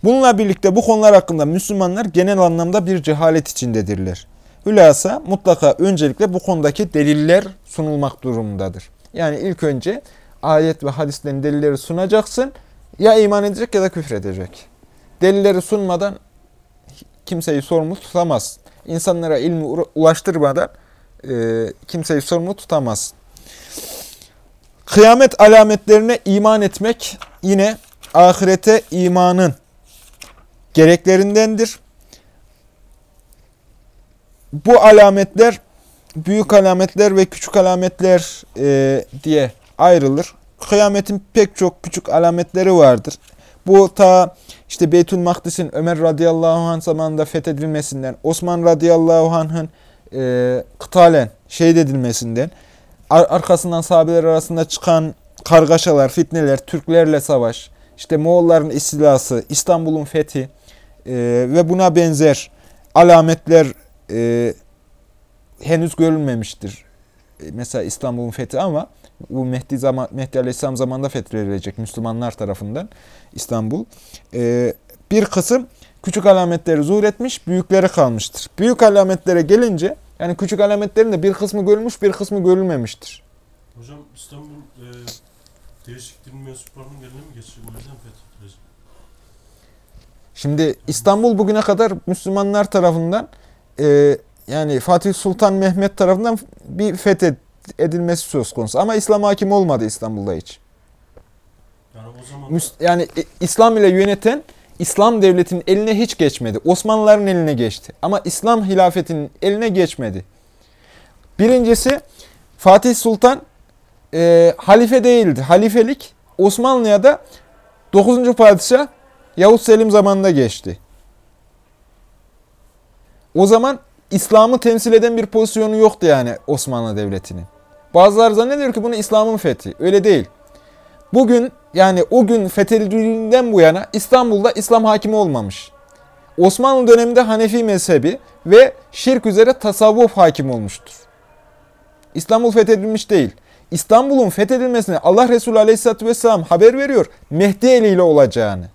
Bununla birlikte bu konular hakkında Müslümanlar genel anlamda bir cehalet içindedirler. Hülasa mutlaka öncelikle bu konudaki deliller sunulmak durumundadır. Yani ilk önce ayet ve hadislerin delilleri sunacaksın. Ya iman edecek ya da küfür edecek. Delilleri sunmadan kimseyi sorumlu tutamaz. İnsanlara ilmi ulaştırmadan e, kimseyi sorumlu tutamaz. Kıyamet alametlerine iman etmek yine ahirete imanın gereklerindendir. Bu alametler büyük alametler ve küçük alametler e, diye ayrılır. Kıyametin pek çok küçük alametleri vardır. Bu ta işte Beytül Makdis'in Ömer radıyallahu anh zamanında fethedilmesinden, Osman radıyallahu anh'ın e, kıtalen şehit edilmesinden, ar arkasından sahabeler arasında çıkan kargaşalar, fitneler, Türklerle savaş, işte Moğolların istilası, İstanbul'un fethi e, ve buna benzer alametler e, henüz görülmemiştir. E, mesela İstanbul'un fethi ama bu Mehdi, zaman, Mehdi Aleyhisselam zamanında fethedilecek Müslümanlar tarafından İstanbul. E, bir kısım küçük alametleri zuhur etmiş, büyükleri kalmıştır. Büyük alametlere gelince yani küçük alametlerin de bir kısmı görülmüş, bir kısmı görülmemiştir. Hocam İstanbul e, değişik din mensuplarının eline mi geçiyor? Neden fethedilecek? Şimdi İstanbul bugüne kadar Müslümanlar tarafından e, yani Fatih Sultan Mehmet tarafından bir fethedilmesi söz konusu. Ama İslam hakim olmadı İstanbul'da hiç. Yani o zaman yani İslam ile yöneten İslam devletinin eline hiç geçmedi. Osmanlıların eline geçti. Ama İslam hilafetinin eline geçmedi. Birincisi Fatih Sultan e, halife değildi. Halifelik Osmanlı'ya da 9. padişah Yavuz Selim zamanında geçti. O zaman İslam'ı temsil eden bir pozisyonu yoktu yani Osmanlı Devleti'nin. Bazıları zannediyor ki bunu İslam'ın fethi. Öyle değil. Bugün yani o gün fethedildiğinden bu yana İstanbul'da İslam hakimi olmamış. Osmanlı döneminde Hanefi mezhebi ve şirk üzere tasavvuf hakim olmuştur. İstanbul fethedilmiş değil. İstanbul'un fethedilmesine Allah Resulü Aleyhisselatü Vesselam haber veriyor. Mehdi eliyle olacağını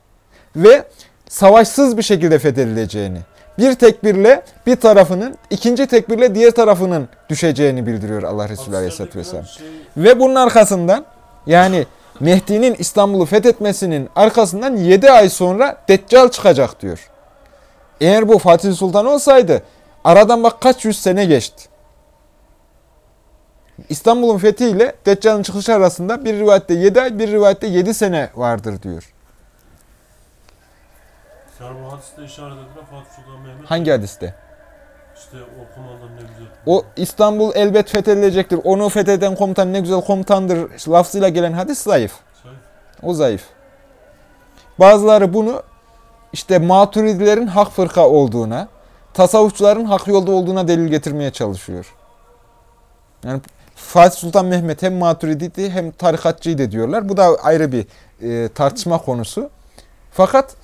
ve savaşsız bir şekilde fethedileceğini. Bir tekbirle bir tarafının, ikinci tekbirle diğer tarafının düşeceğini bildiriyor Allah Resulü Aleyhisselatü Vesselam. Şey, Ve bunun arkasından yani Mehdi'nin İstanbul'u fethetmesinin arkasından 7 ay sonra Deccal çıkacak diyor. Eğer bu Fatih Sultan olsaydı aradan bak kaç yüz sene geçti. İstanbul'un fethiyle Deccal'ın çıkışı arasında bir rivayette 7 ay, bir rivayette 7 sene vardır diyor. Yani bu hadiste işaret edilen Fatih Sultan Mehmet Hangi hadiste? işte o kumandan ne güzel. O İstanbul elbet fethedilecektir. Onu fetheden komutan ne güzel komutandır. Lafzıyla gelen hadis zayıf. Sayın, O zayıf. Bazıları bunu işte maturidilerin hak fırka olduğuna, tasavvufçuların hak yolda olduğuna delil getirmeye çalışıyor. Yani Fatih Sultan Mehmet hem maturidiydi hem tarikatçıydı diyorlar. Bu da ayrı bir e, tartışma konusu. Fakat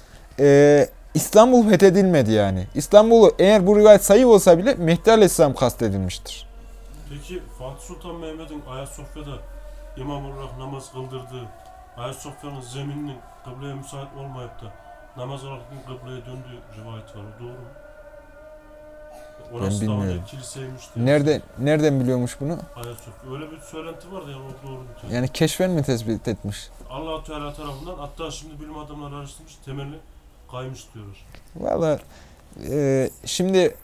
e, İstanbul fethedilmedi yani. İstanbul'u eğer bu rivayet sayı olsa bile Mehdi Aleyhisselam kastedilmiştir. Peki Fatih Sultan Mehmet'in Ayasofya'da imam olarak namaz kıldırdığı, Ayasofya'nın zemininin kıbleye müsait olmayıp da namaz olarak kıbleye döndüğü rivayet var. Doğru mu? Orası da bilmiyorum. Nerede nereden biliyormuş bunu? Ayasofya. Öyle bir söylenti var da yani o doğru mu? Yani keşfen mi tespit etmiş? Allah-u Teala tarafından hatta şimdi bilim adamları araştırmış temelli kaymış diyorlar. Valla e, şimdi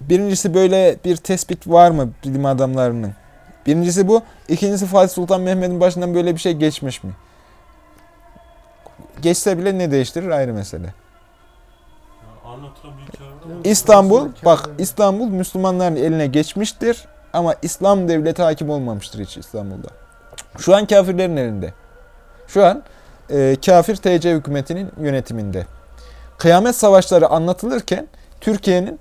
birincisi böyle bir tespit var mı bilim adamlarının? Birincisi bu. İkincisi Fatih Sultan Mehmet'in başından böyle bir şey geçmiş mi? Geçse bile ne değiştirir ayrı mesele. İstanbul, bak İstanbul Müslümanların eline geçmiştir ama İslam devleti hakim olmamıştır hiç İstanbul'da. Şu an kafirlerin elinde. Şu an e, kafir TC hükümetinin yönetiminde. Kıyamet savaşları anlatılırken Türkiye'nin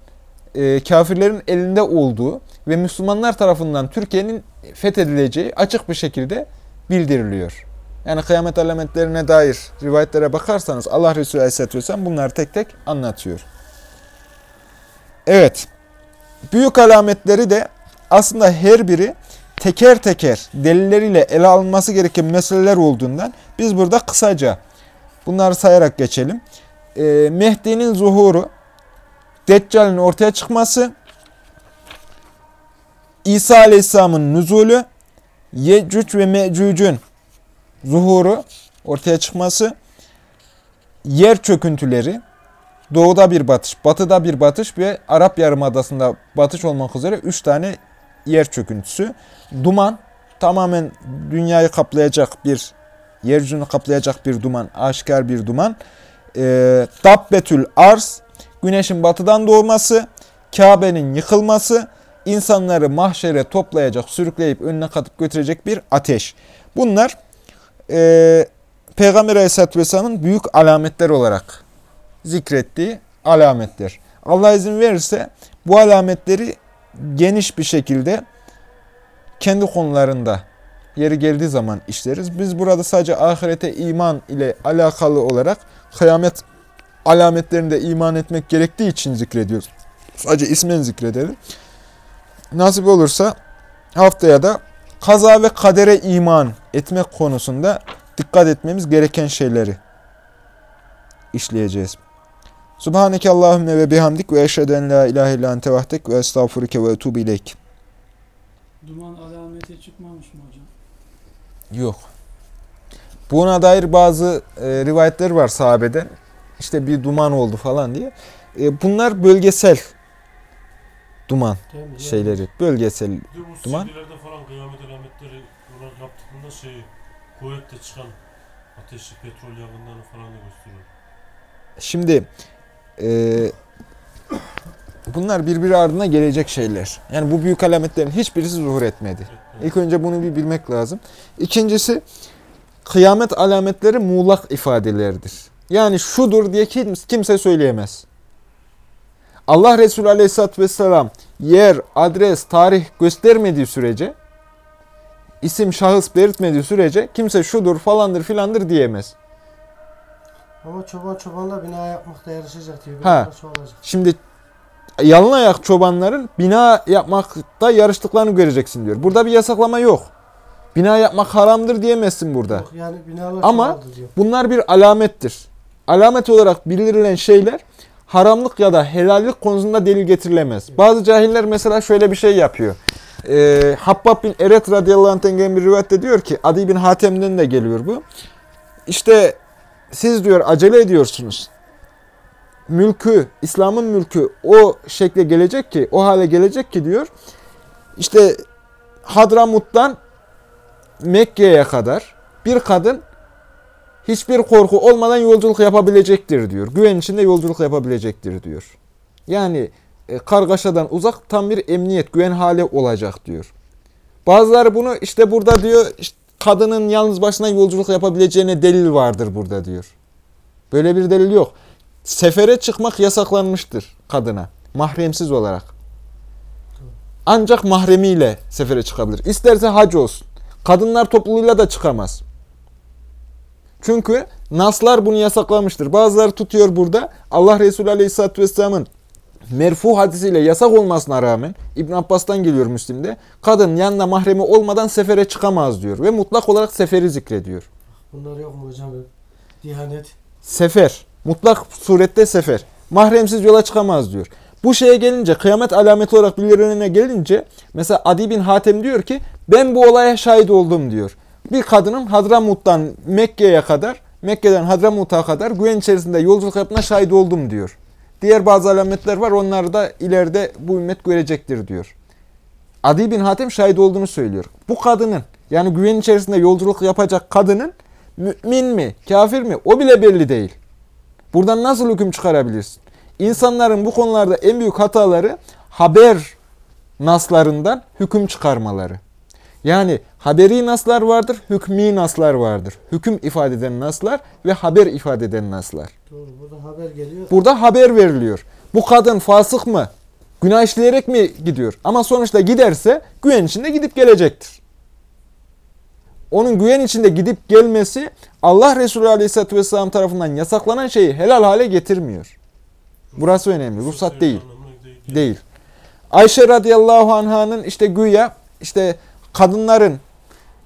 e, kafirlerin elinde olduğu ve Müslümanlar tarafından Türkiye'nin fethedileceği açık bir şekilde bildiriliyor. Yani kıyamet alametlerine dair rivayetlere bakarsanız Allah Resulü Aleyhisselatü Vesselam bunları tek tek anlatıyor. Evet. Büyük alametleri de aslında her biri teker teker delilleriyle ele alınması gereken meseleler olduğundan biz burada kısaca bunları sayarak geçelim. Ee, Mehdi'nin zuhuru, Deccal'in ortaya çıkması, İsa Aleyhisselam'ın nüzulü, Yecüc ve Mecüc'ün zuhuru, ortaya çıkması, yer çöküntüleri, doğuda bir batış, batıda bir batış ve Arap Yarımadası'nda batış olmak üzere 3 tane yer çöküntüsü. Duman, tamamen dünyayı kaplayacak bir, yeryüzünü kaplayacak bir duman, aşikar bir duman. E, Dabbetül Arz, güneşin batıdan doğması, Kabe'nin yıkılması, insanları mahşere toplayacak, sürükleyip önüne katıp götürecek bir ateş. Bunlar e, Peygamber Aleyhisselatü Vesselam'ın büyük alametler olarak zikrettiği alametler. Allah izin verirse bu alametleri geniş bir şekilde kendi konularında yeri geldiği zaman işleriz. Biz burada sadece ahirete iman ile alakalı olarak kıyamet alametlerinde iman etmek gerektiği için zikrediyoruz. Sadece ismen zikredelim. Nasip olursa haftaya da kaza ve kadere iman etmek konusunda dikkat etmemiz gereken şeyleri işleyeceğiz. Subhaneke Allahümme ve bihamdik ve eşhedü la ilahe illa ve estağfurike ve etubu ileyk. Duman alameti çıkmamış? Yok. Buna dair bazı e, rivayetler var sahabeden. İşte bir duman oldu falan diye. E, bunlar bölgesel duman mi? şeyleri. Bölgesel. Bir de bu Duman. CD'lerde falan kıyamet alametleri olarak yaptıklarında şeyi kuvvetle çıkan ateşli petrol yangınlarını falan da gösteriyor. Şimdi e, bunlar birbiri ardına gelecek şeyler. Yani bu büyük alametlerin hiçbirisi zuhur etmedi. Evet, İlk önce bunu bir bilmek lazım. İkincisi, kıyamet alametleri muğlak ifadelerdir. Yani şudur diye kim- kimse söyleyemez. Allah Resulü Aleyhisselatü Vesselam yer, adres, tarih göstermediği sürece, isim, şahıs belirtmediği sürece kimse şudur falandır filandır diyemez. Ama çoban çobanla bina yapmakta yarışacak diyor. Ha. Şimdi yalın ayak çobanların bina yapmakta yarıştıklarını göreceksin diyor. Burada bir yasaklama yok. Bina yapmak haramdır diyemezsin burada. Yok yani Ama-. Bunlar bir alamettir. Alamet olarak bildirilen şeyler haramlık ya da helallik konusunda delil getirilemez. Bazı cahiller mesela şöyle bir şey yapıyor. Ee, Habbab bin Eret radıyallahu anh'ten gelen bir rivayette diyor ki Adi bin Hatem'den de geliyor bu. İşte siz diyor acele ediyorsunuz. Mülkü, İslam'ın mülkü o şekle gelecek ki, o hale gelecek ki diyor. İşte Hadramut'tan Mekke'ye kadar bir kadın hiçbir korku olmadan yolculuk yapabilecektir diyor. Güven içinde yolculuk yapabilecektir diyor. Yani e, kargaşadan uzak tam bir emniyet, güven hali olacak diyor. Bazıları bunu işte burada diyor işte kadının yalnız başına yolculuk yapabileceğine delil vardır burada diyor. Böyle bir delil yok. Sefere çıkmak yasaklanmıştır kadına mahremsiz olarak. Ancak mahremiyle sefere çıkabilir. İsterse hac olsun. Kadınlar topluluğuyla da çıkamaz. Çünkü Naslar bunu yasaklamıştır. Bazıları tutuyor burada. Allah Resulü Aleyhisselatü Vesselam'ın merfu hadisiyle yasak olmasına rağmen İbn Abbas'tan geliyor Müslim'de. Kadın yanında mahremi olmadan sefere çıkamaz diyor ve mutlak olarak seferi zikrediyor. Bunlar yok mu hocam? Diyanet. Sefer. Mutlak surette sefer. Mahremsiz yola çıkamaz diyor. Bu şeye gelince kıyamet alameti olarak bilgilerine gelince mesela Adi bin Hatem diyor ki ben bu olaya şahit oldum diyor. Bir kadının Hadramut'tan Mekke'ye kadar Mekke'den Hadramut'a kadar güven içerisinde yolculuk yapına şahit oldum diyor. Diğer bazı alametler var onları da ileride bu ümmet görecektir diyor. Adi bin Hatem şahit olduğunu söylüyor. Bu kadının yani güven içerisinde yolculuk yapacak kadının mümin mi, kafir mi o bile belli değil. Buradan nasıl hüküm çıkarabilirsin? İnsanların bu konularda en büyük hataları haber naslarından hüküm çıkarmaları. Yani haberi naslar vardır, hükmî naslar vardır. Hüküm ifade eden naslar ve haber ifade eden naslar. Doğru. Burada haber geliyor. Burada haber veriliyor. Bu kadın fasık mı? Günah işleyerek mi gidiyor? Ama sonuçta giderse güven içinde gidip gelecektir. Onun güven içinde gidip gelmesi Allah Resulü Aleyhisselatü Vesselam tarafından yasaklanan şeyi helal hale getirmiyor. Burası önemli. Ruhsat değil. Değil. Ayşe radıyallahu anh'ın işte güya işte kadınların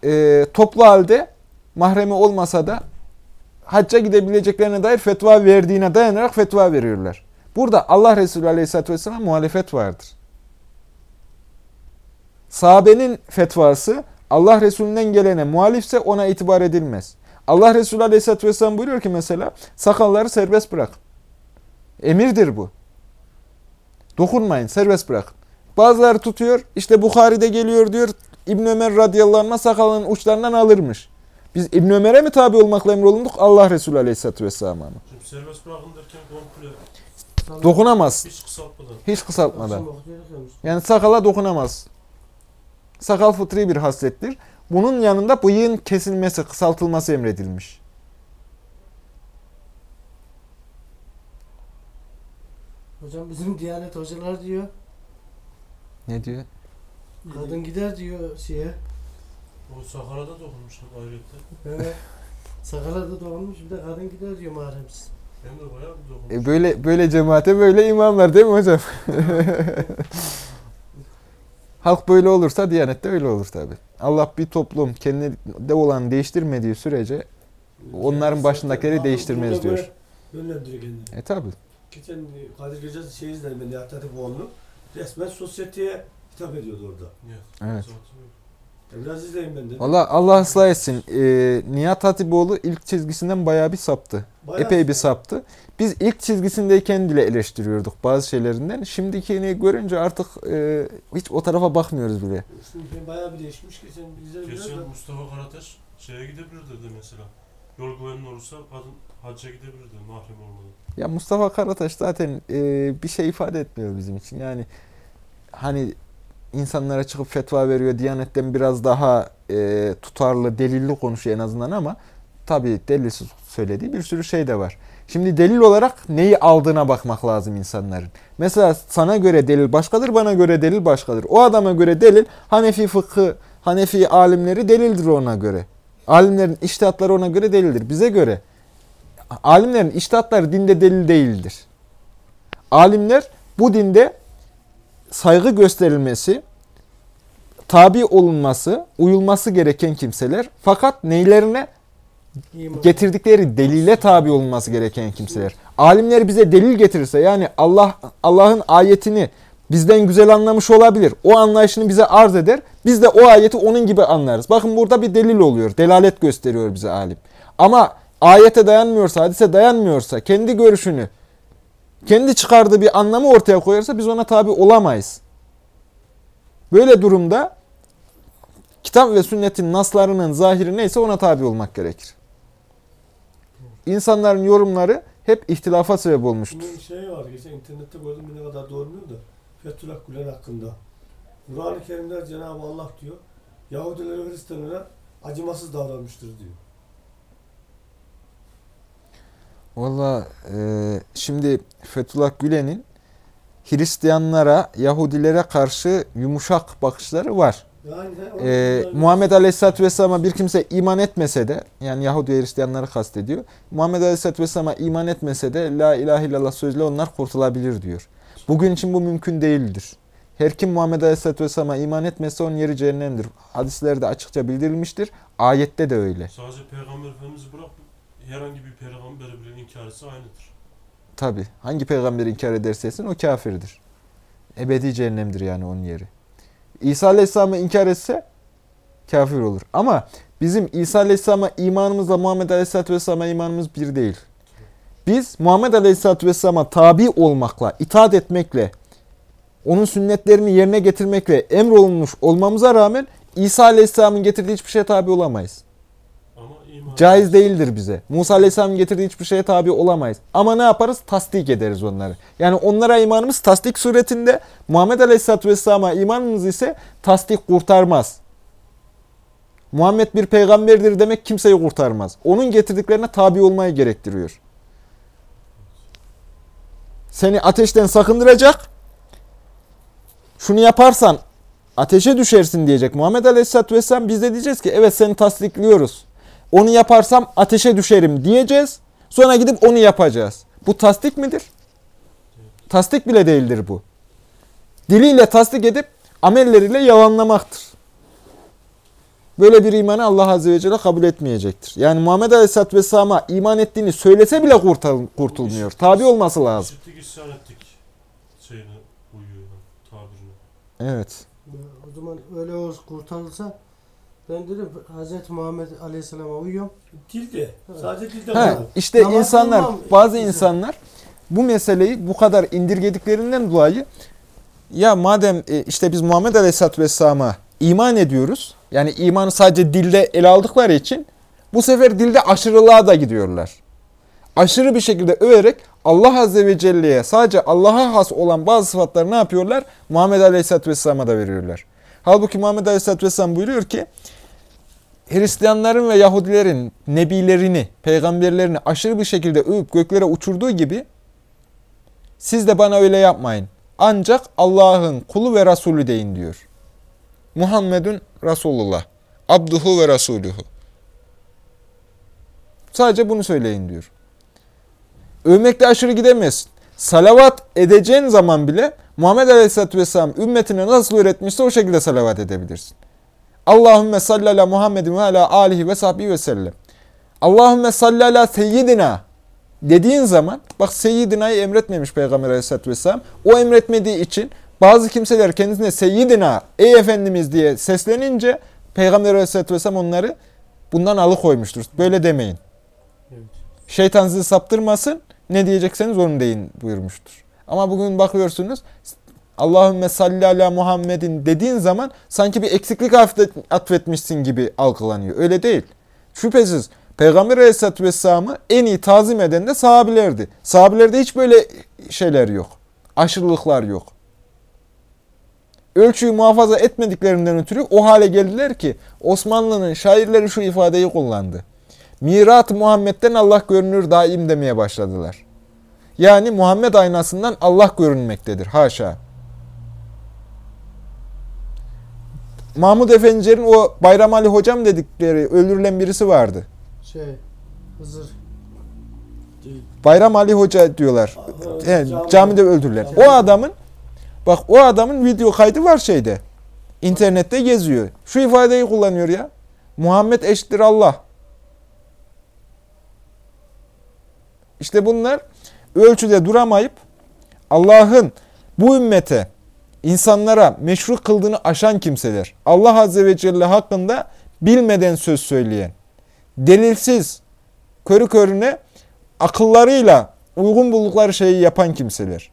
e, toplu halde mahremi olmasa da hacca gidebileceklerine dair fetva verdiğine dayanarak fetva veriyorlar. Burada Allah Resulü aleyhisselatü vesselam muhalefet vardır. Sahabenin fetvası Allah Resulü'nden gelene muhalifse ona itibar edilmez. Allah Resulü aleyhisselatü vesselam buyuruyor ki mesela sakalları serbest bırak. Emirdir bu. Dokunmayın, serbest bırakın. Bazıları tutuyor, işte Bukhari'de geliyor diyor, İbn Ömer radıyallahu anh sakalının uçlarından alırmış. Biz İbn Ömer'e mi tabi olmakla emrolunduk? Allah Resulü aleyhisselatü vesselam'a mı? Serbest bırakın derken komple Dokunamaz. hiç kısaltmadan. Hiç kısaltmadan. Yani sakala dokunamaz. Sakal fıtri bir haslettir. Bunun yanında bıyığın kesilmesi, kısaltılması emredilmiş. Hocam bizim Diyanet hocalar diyor. Ne diyor? Kadın gider diyor şeye. O sakala da dokunmuşlar ayrıca. Evet. Sakala da doğmuş bir de kadın gider diyor mahremsiz. Hem de bayağı bir dokunmuş. E böyle böyle cemaate böyle imamlar değil mi hocam? Halk böyle olursa Diyanet de öyle olur tabi. Allah bir toplum kendinde olan değiştirmediği sürece onların başındakileri değiştirmez diyor. Yönlendiriyor kendini. E tabi. Geçen e, Kadir Gecesi şey izledim ben Nihat Hatipoğlu'nu. Resmen sosyeteye hitap ediyordu orada. Evet. Evet. Ya biraz izleyin ben de. Valla Allah ıslah etsin. Ee, Nihat Hatipoğlu ilk çizgisinden bayağı bir saptı. Bayağı Epey bir saptı. Biz ilk çizgisindeyken bile eleştiriyorduk bazı şeylerinden. Şimdikini görünce artık e, hiç o tarafa bakmıyoruz bile. Ben bayağı bir değişmiş ki sen izle biraz da. Mustafa Karataş şeye gidebilir dedi mesela. Yol güvenli olursa kadın hacca gidebilir dedi mahrem olmadan. Ya Mustafa Karataş zaten e, bir şey ifade etmiyor bizim için. Yani hani insanlara çıkıp fetva veriyor. Diyanetten biraz daha e, tutarlı, delilli konuşuyor en azından ama tabii delilsiz söylediği bir sürü şey de var. Şimdi delil olarak neyi aldığına bakmak lazım insanların. Mesela sana göre delil başkadır, bana göre delil başkadır. O adama göre delil Hanefi fıkhı, Hanefi alimleri delildir ona göre. Alimlerin iştihatları ona göre delildir. Bize göre alimlerin iştihatları dinde delil değildir. Alimler bu dinde saygı gösterilmesi, tabi olunması, uyulması gereken kimseler fakat neylerine. Getirdikleri delile tabi olunması gereken kimseler. Alimler bize delil getirirse yani Allah Allah'ın ayetini bizden güzel anlamış olabilir. O anlayışını bize arz eder. Biz de o ayeti onun gibi anlarız. Bakın burada bir delil oluyor. Delalet gösteriyor bize alim. Ama ayete dayanmıyorsa, hadise dayanmıyorsa, kendi görüşünü, kendi çıkardığı bir anlamı ortaya koyarsa biz ona tabi olamayız. Böyle durumda kitap ve sünnetin naslarının zahiri neyse ona tabi olmak gerekir. İnsanların yorumları hep ihtilafa sebep olmuştur. Bunun şey var geçen internette gördüm bir ne kadar doğru bilmiyorum da. Fethullah Gülen hakkında. Kur'an-ı Kerim'de Cenab-ı Allah diyor. Yahudilere ve Hristiyanlara acımasız davranmıştır diyor. Valla e, şimdi Fethullah Gülen'in Hristiyanlara, Yahudilere karşı yumuşak bakışları var. Ee, Muhammed Aleyhisselatü Vesselam'a bir kimse iman etmese de, yani Yahudi ve Hristiyanları kastediyor. Muhammed Aleyhisselatü Vesselam'a iman etmese de La ilahe illallah sözüyle onlar kurtulabilir diyor. Bugün için bu mümkün değildir. Her kim Muhammed Aleyhisselatü Vesselam'a iman etmezse onun yeri cehennemdir. Hadislerde açıkça bildirilmiştir. Ayette de öyle. Sadece Peygamber Efendimiz'i bırak herhangi bir peygamberi bile inkar etse aynıdır. Tabi. Hangi peygamberi inkar ederse etsin o kafirdir. Ebedi cehennemdir yani onun yeri. İsa Aleyhisselam'ı inkar etse kafir olur. Ama bizim İsa Aleyhisselam'a imanımızla Muhammed Aleyhisselatü Vesselam'a imanımız bir değil. Biz Muhammed Aleyhisselatü Vesselam'a tabi olmakla, itaat etmekle, onun sünnetlerini yerine getirmekle emrolunmuş olmamıza rağmen İsa Aleyhisselam'ın getirdiği hiçbir şeye tabi olamayız. Caiz değildir bize. Musa Aleyhisselam'ın getirdiği hiçbir şeye tabi olamayız. Ama ne yaparız? Tasdik ederiz onları. Yani onlara imanımız tasdik suretinde, Muhammed Aleyhisselatü Vesselam'a imanımız ise tasdik kurtarmaz. Muhammed bir peygamberdir demek kimseyi kurtarmaz. Onun getirdiklerine tabi olmayı gerektiriyor. Seni ateşten sakındıracak, şunu yaparsan ateşe düşersin diyecek Muhammed Aleyhisselatü Vesselam. Biz de diyeceğiz ki evet seni tasdikliyoruz. Onu yaparsam ateşe düşerim diyeceğiz. Sonra gidip onu yapacağız. Bu tasdik midir? Tasdik bile değildir bu. Diliyle tasdik edip amelleriyle yalanlamaktır. Böyle bir imanı Allah Azze ve Celle kabul etmeyecektir. Yani Muhammed Aleyhisselatü Vesselam'a iman ettiğini söylese bile kurtul- kurtulmuyor. Tabi olması lazım. İşittik isyan ettik şeyine uyuyor. Evet. O zaman öyle kurtarılsa ben dedim Hz. Muhammed Aleyhisselam'a uyuyorum. Dilde. Sadece dilde Ha, işte Namaz insanlar, kılmam. bazı insanlar bu meseleyi bu kadar indirgediklerinden dolayı ya madem e, işte biz Muhammed Aleyhisselatü Vesselam'a iman ediyoruz, yani imanı sadece dilde ele aldıkları için bu sefer dilde aşırılığa da gidiyorlar. Aşırı bir şekilde överek Allah Azze ve Celle'ye sadece Allah'a has olan bazı sıfatları ne yapıyorlar? Muhammed Aleyhisselatü Vesselam'a da veriyorlar. Halbuki Muhammed Aleyhisselatü Vesselam buyuruyor ki Hristiyanların ve Yahudilerin nebilerini, peygamberlerini aşırı bir şekilde övüp göklere uçurduğu gibi siz de bana öyle yapmayın. Ancak Allah'ın kulu ve Resulü deyin diyor. Muhammedun Resulullah. Abduhu ve Resuluhu. Sadece bunu söyleyin diyor. Övmekle aşırı gidemezsin. Salavat edeceğin zaman bile Muhammed Aleyhisselatü Vesselam ümmetine nasıl öğretmişse o şekilde salavat edebilirsin. Allahümme salli ala Muhammedin ve ala alihi ve sahbihi ve sellem. Allahümme salli ala seyyidina dediğin zaman bak seyyidinayı emretmemiş Peygamber aleyhissalatü vesselam. O emretmediği için bazı kimseler kendisine seyyidina ey efendimiz diye seslenince Peygamber aleyhissalatü vesselam onları bundan alıkoymuştur. Böyle demeyin. Evet. Şeytan sizi saptırmasın ne diyecekseniz onu deyin buyurmuştur. Ama bugün bakıyorsunuz Allahümme salli ala Muhammedin dediğin zaman sanki bir eksiklik atfetmişsin gibi algılanıyor. Öyle değil. Şüphesiz Peygamber Aleyhisselatü Vesselam'ı en iyi tazim eden de sahabilerdi. Sahabilerde hiç böyle şeyler yok. Aşırılıklar yok. Ölçüyü muhafaza etmediklerinden ötürü o hale geldiler ki Osmanlı'nın şairleri şu ifadeyi kullandı. Mirat Muhammed'den Allah görünür daim demeye başladılar. Yani Muhammed aynasından Allah görünmektedir. Haşa. Mahmud Efendilerin o Bayram Ali Hocam dedikleri öldürülen birisi vardı. Şey Hızır. Değil. Bayram Ali Hoca diyorlar. Aha, Yani cami- camide öldürülen. O adamın bak o adamın video kaydı var şeyde. İnternette geziyor. Şu ifadeyi kullanıyor ya. Muhammed eşittir Allah. İşte bunlar ölçüde duramayıp Allah'ın bu ümmete insanlara meşru kıldığını aşan kimseler. Allah Azze ve Celle hakkında bilmeden söz söyleyen, delilsiz, körü körüne akıllarıyla uygun buldukları şeyi yapan kimseler.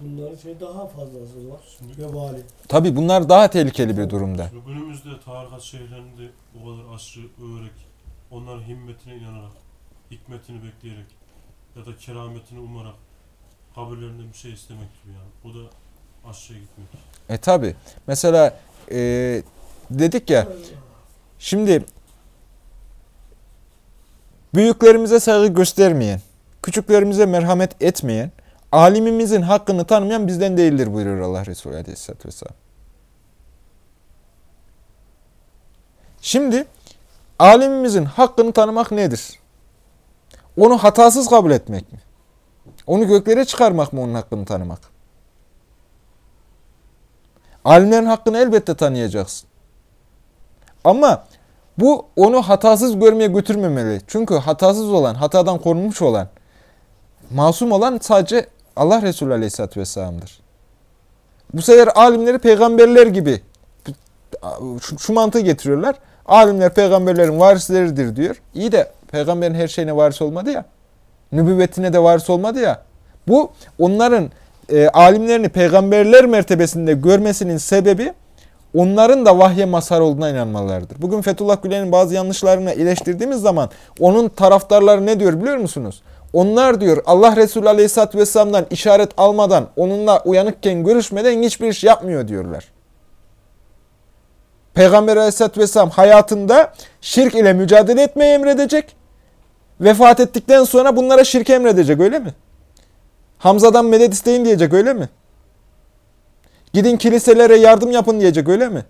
Bunların şey daha fazlası var. Vebali. Tabi bunlar daha tehlikeli bir durumda. Günümüzde tarikat şeylerinde bu kadar aşırı överek, onların himmetine inanarak, hikmetini bekleyerek ya da kerametini umarak kabirlerinden bir şey istemek gibi yani. Bu da aşırıya gitmek. E tabi. Mesela e, dedik ya şimdi büyüklerimize saygı göstermeyen, küçüklerimize merhamet etmeyen, alimimizin hakkını tanımayan bizden değildir buyuruyor Allah Resulü Aleyhisselatü Vesselam. Şimdi alimimizin hakkını tanımak nedir? Onu hatasız kabul etmek mi? Onu göklere çıkarmak mı onun hakkını tanımak? Alimlerin hakkını elbette tanıyacaksın. Ama bu onu hatasız görmeye götürmemeli. Çünkü hatasız olan, hatadan korunmuş olan, masum olan sadece Allah Resulü Aleyhisselatü Vesselam'dır. Bu sefer alimleri peygamberler gibi şu, şu mantığı getiriyorlar. Alimler peygamberlerin varisleridir diyor. İyi de peygamberin her şeyine varis olmadı ya. Nübüvvetine de varis olmadı ya. Bu onların e, alimlerini peygamberler mertebesinde görmesinin sebebi onların da vahye mazhar olduğuna inanmalarıdır. Bugün Fethullah Gülen'in bazı yanlışlarını eleştirdiğimiz zaman onun taraftarları ne diyor biliyor musunuz? Onlar diyor Allah Resulü Aleyhisselatü Vesselam'dan işaret almadan, onunla uyanıkken görüşmeden hiçbir iş yapmıyor diyorlar. Peygamber Aleyhisselatü Vesselam hayatında şirk ile mücadele etmeyi emredecek. Vefat ettikten sonra bunlara şirk emredecek öyle mi? Hamza'dan medet isteyin diyecek öyle mi? Gidin kiliselere yardım yapın diyecek öyle mi?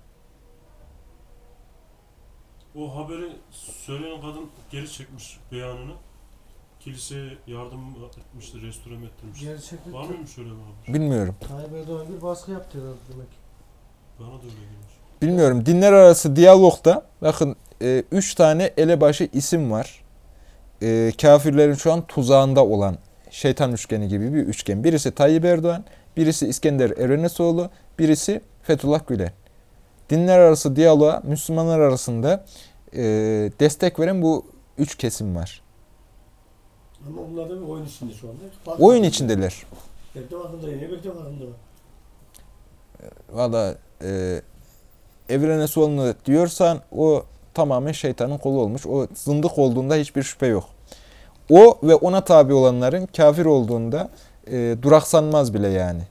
O haberi söyleyen kadın geri çekmiş beyanını. Kiliseye yardım etmişti, restore ettirmişti. Gerçekten Var mıymış öyle bir haber? Bilmiyorum. Tayyip Erdoğan bir baskı yaptı demek. Bana da öyle gelmiş. Bilmiyorum. Dinler arası diyalogda bakın e, üç tane elebaşı isim var. E, kafirlerin şu an tuzağında olan şeytan üçgeni gibi bir üçgen. Birisi Tayyip Erdoğan, birisi İskender Erenesoğlu, birisi Fethullah Gülen. Dinler arası diyaloğa Müslümanlar arasında e, destek veren bu üç kesim var. Ama onlar da bir oyun içinde şu anda. Fark Oyun içindeler. Yine bekle farkında. Valla e, Evrenesoğlu'nu diyorsan o tamamen şeytanın kolu olmuş. O zındık olduğunda hiçbir şüphe yok. O ve ona tabi olanların kafir olduğunda e, duraksanmaz bile yani.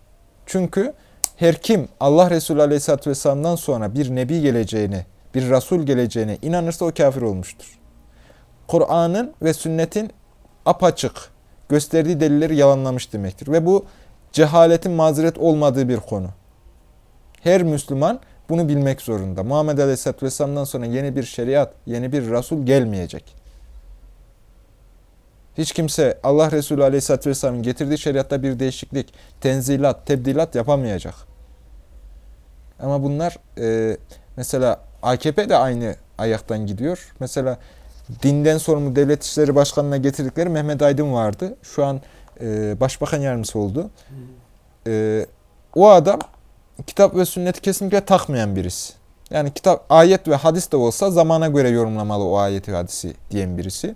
Çünkü her kim Allah Resulü Aleyhisselatü Vesselam'dan sonra bir nebi geleceğine, bir Resul geleceğine inanırsa o kafir olmuştur. Kur'an'ın ve sünnetin apaçık gösterdiği delilleri yalanlamış demektir. Ve bu cehaletin mazeret olmadığı bir konu. Her Müslüman bunu bilmek zorunda. Muhammed Aleyhisselatü Vesselam'dan sonra yeni bir şeriat, yeni bir Resul gelmeyecek. Hiç kimse Allah Resulü Aleyhisselatü Vesselam'ın getirdiği şeriatta bir değişiklik, tenzilat, tebdilat yapamayacak. Ama bunlar e, mesela AKP de aynı ayaktan gidiyor. Mesela dinden sorumlu devlet işleri başkanına getirdikleri Mehmet Aydın vardı. Şu an e, başbakan yardımcısı oldu. E, o adam kitap ve sünneti kesinlikle takmayan birisi. Yani kitap, ayet ve hadis de olsa zamana göre yorumlamalı o ayeti hadisi diyen birisi.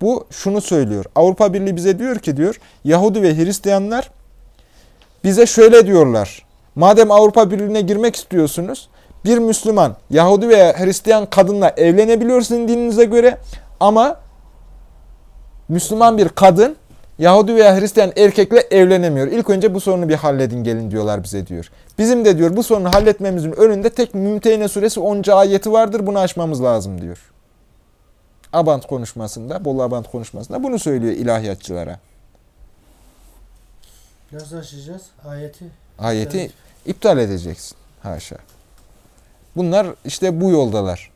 Bu şunu söylüyor. Avrupa Birliği bize diyor ki diyor Yahudi ve Hristiyanlar bize şöyle diyorlar. Madem Avrupa Birliği'ne girmek istiyorsunuz bir Müslüman Yahudi veya Hristiyan kadınla evlenebiliyorsun dininize göre ama Müslüman bir kadın Yahudi veya Hristiyan erkekle evlenemiyor. İlk önce bu sorunu bir halledin gelin diyorlar bize diyor. Bizim de diyor bu sorunu halletmemizin önünde tek Mümtehine suresi 10. ayeti vardır bunu aşmamız lazım diyor. Abant konuşmasında, Bolu Abant konuşmasında bunu söylüyor ilahiyatçılara. Nasıl aşacağız? Ayeti. Ayeti iptal edeceksin. Haşa. Bunlar işte bu yoldalar.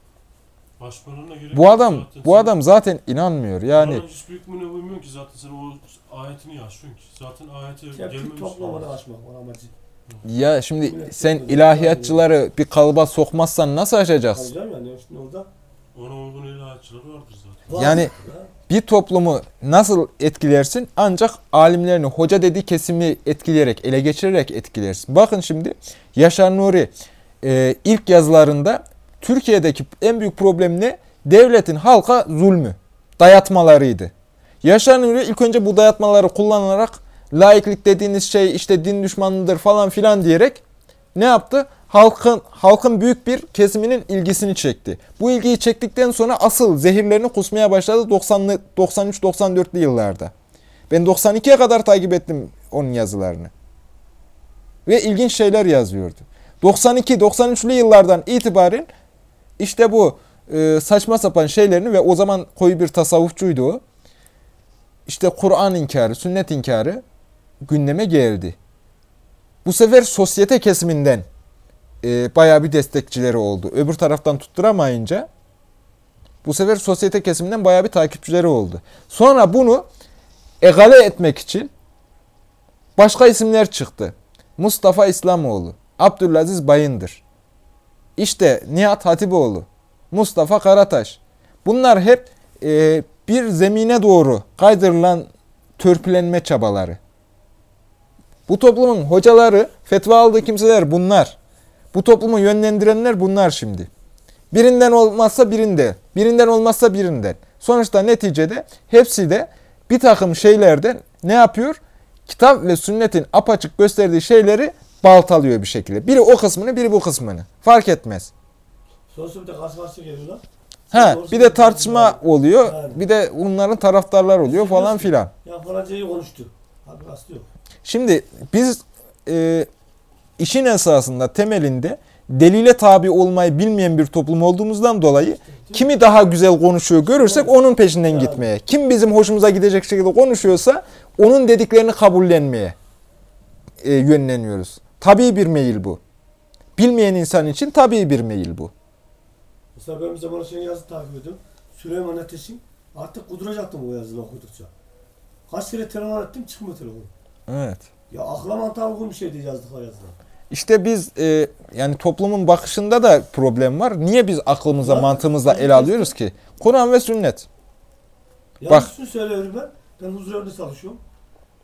Bu adam zaten. bu adam zaten inanmıyor. Yani hükmüne uymuyor ki zaten sen o ayetini yaşıyorsun ki. Zaten ayete Tepki gelmemiş. toplamada açmak var amacı. ya şimdi sen ilahiyatçıları bir kalıba sokmazsan nasıl? Alacağım yani şimdi orada. Ona uygun ilahiyatçılar vardır zaten. Yani bir toplumu nasıl etkilersin? Ancak alimlerini, hoca dediği kesimi etkileyerek, ele geçirerek etkilersin. Bakın şimdi Yaşar Nuri e, ilk yazılarında Türkiye'deki en büyük problem ne? Devletin halka zulmü, dayatmalarıydı. Yaşar Nuri ilk önce bu dayatmaları kullanarak laiklik dediğiniz şey işte din düşmanıdır falan filan diyerek ne yaptı? Halkın halkın büyük bir kesiminin ilgisini çekti. Bu ilgiyi çektikten sonra asıl zehirlerini kusmaya başladı 90'lı 93-94'lü yıllarda. Ben 92'ye kadar takip ettim onun yazılarını. Ve ilginç şeyler yazıyordu. 92-93'lü yıllardan itibaren işte bu e, saçma sapan şeylerini ve o zaman koyu bir tasavvufçuydu o. İşte Kur'an inkarı, sünnet inkarı gündeme geldi. Bu sefer sosyete kesiminden e, bayağı bir destekçileri oldu. Öbür taraftan tutturamayınca bu sefer sosyete kesiminden bayağı bir takipçileri oldu. Sonra bunu egale etmek için başka isimler çıktı. Mustafa İslamoğlu, Abdülaziz Bayındır, işte Nihat Hatipoğlu, Mustafa Karataş. Bunlar hep e, bir zemine doğru kaydırılan törpülenme çabaları. Bu toplumun hocaları, fetva aldığı kimseler bunlar. Bu toplumu yönlendirenler bunlar şimdi. Birinden olmazsa birinde, birinden olmazsa birinden. Sonuçta neticede hepsi de bir takım şeylerden ne yapıyor? Kitap ve sünnetin apaçık gösterdiği şeyleri baltalıyor bir şekilde. Biri o kısmını, biri bu kısmını. Fark etmez. Sonrasında bir de karşı karşıya geliyorlar. Ha, bir de tartışma oluyor. Yani. Bir de onların taraftarlar oluyor falan filan. Ya falancayı konuştu. Abi rastı yok. Şimdi biz e, işin esasında temelinde delile tabi olmayı bilmeyen bir toplum olduğumuzdan dolayı kimi daha güzel konuşuyor görürsek onun peşinden gitmeye. Kim bizim hoşumuza gidecek şekilde konuşuyorsa onun dediklerini kabullenmeye e, yönleniyoruz. Tabii bir meyil bu. Bilmeyen insan için tabii bir meyil bu. Mesela ben bir zaman senin yazı takip ediyorum. Süleyman Ateş'in artık kuduracaktım o yazıları okudukça. Kaç kere telefon ettim çıkmıyor telefon. Evet. Ya akla mantığa uygun bir şeydi yazdıkları yazılar. İşte biz e, yani toplumun bakışında da problem var. Niye biz aklımıza, Ya, mantığımızla ele alıyoruz ki? Kur'an ve sünnet. Ya Bak. şunu söylüyorum ben. Ben huzur evinde çalışıyorum.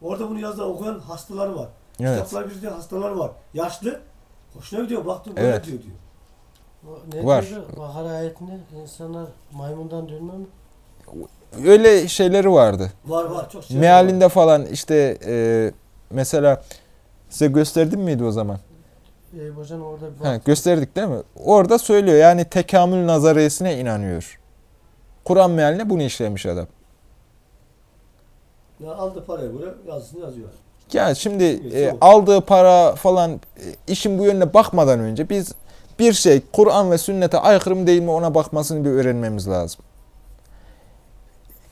Orada bunu yazılan okuyan hastalar var. Evet. Kitaplar bir de hastalar var. Yaşlı. Hoşuna gidiyor. Baktım böyle Evet. diyor diyor. O Ne Var. diyordu? Bakara ayetinde insanlar maymundan dönme mi? Öyle şeyleri vardı. Var var çok şey. Mealinde falan işte e, mesela size gösterdim miydi o zaman? Eyüp Hoca'nın orada bir Ha, gösterdik değil mi? Orada söylüyor yani tekamül nazariyesine inanıyor. Kur'an mealine bunu işlemiş adam. Ya aldı paraya göre yazısını yazıyor. Ya şimdi e, aldığı para falan e, işin bu yönüne bakmadan önce biz bir şey Kur'an ve sünnete aykırı mı değil mi ona bakmasını bir öğrenmemiz lazım.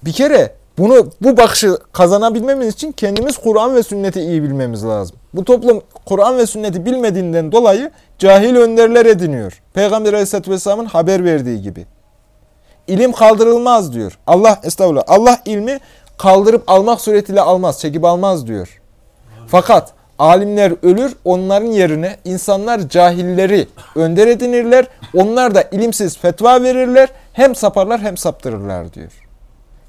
Bir kere bunu bu bakışı kazanabilmemiz için kendimiz Kur'an ve sünneti iyi bilmemiz lazım. Bu toplum Kur'an ve sünneti bilmediğinden dolayı cahil önderler ediniyor. Peygamber Aleyhisselatü Vesselam'ın haber verdiği gibi. İlim kaldırılmaz diyor. Allah estağfurullah. Allah ilmi kaldırıp almak suretiyle almaz, çekip almaz diyor. Fakat alimler ölür, onların yerine insanlar cahilleri önder edinirler. Onlar da ilimsiz fetva verirler. Hem saparlar hem saptırırlar diyor.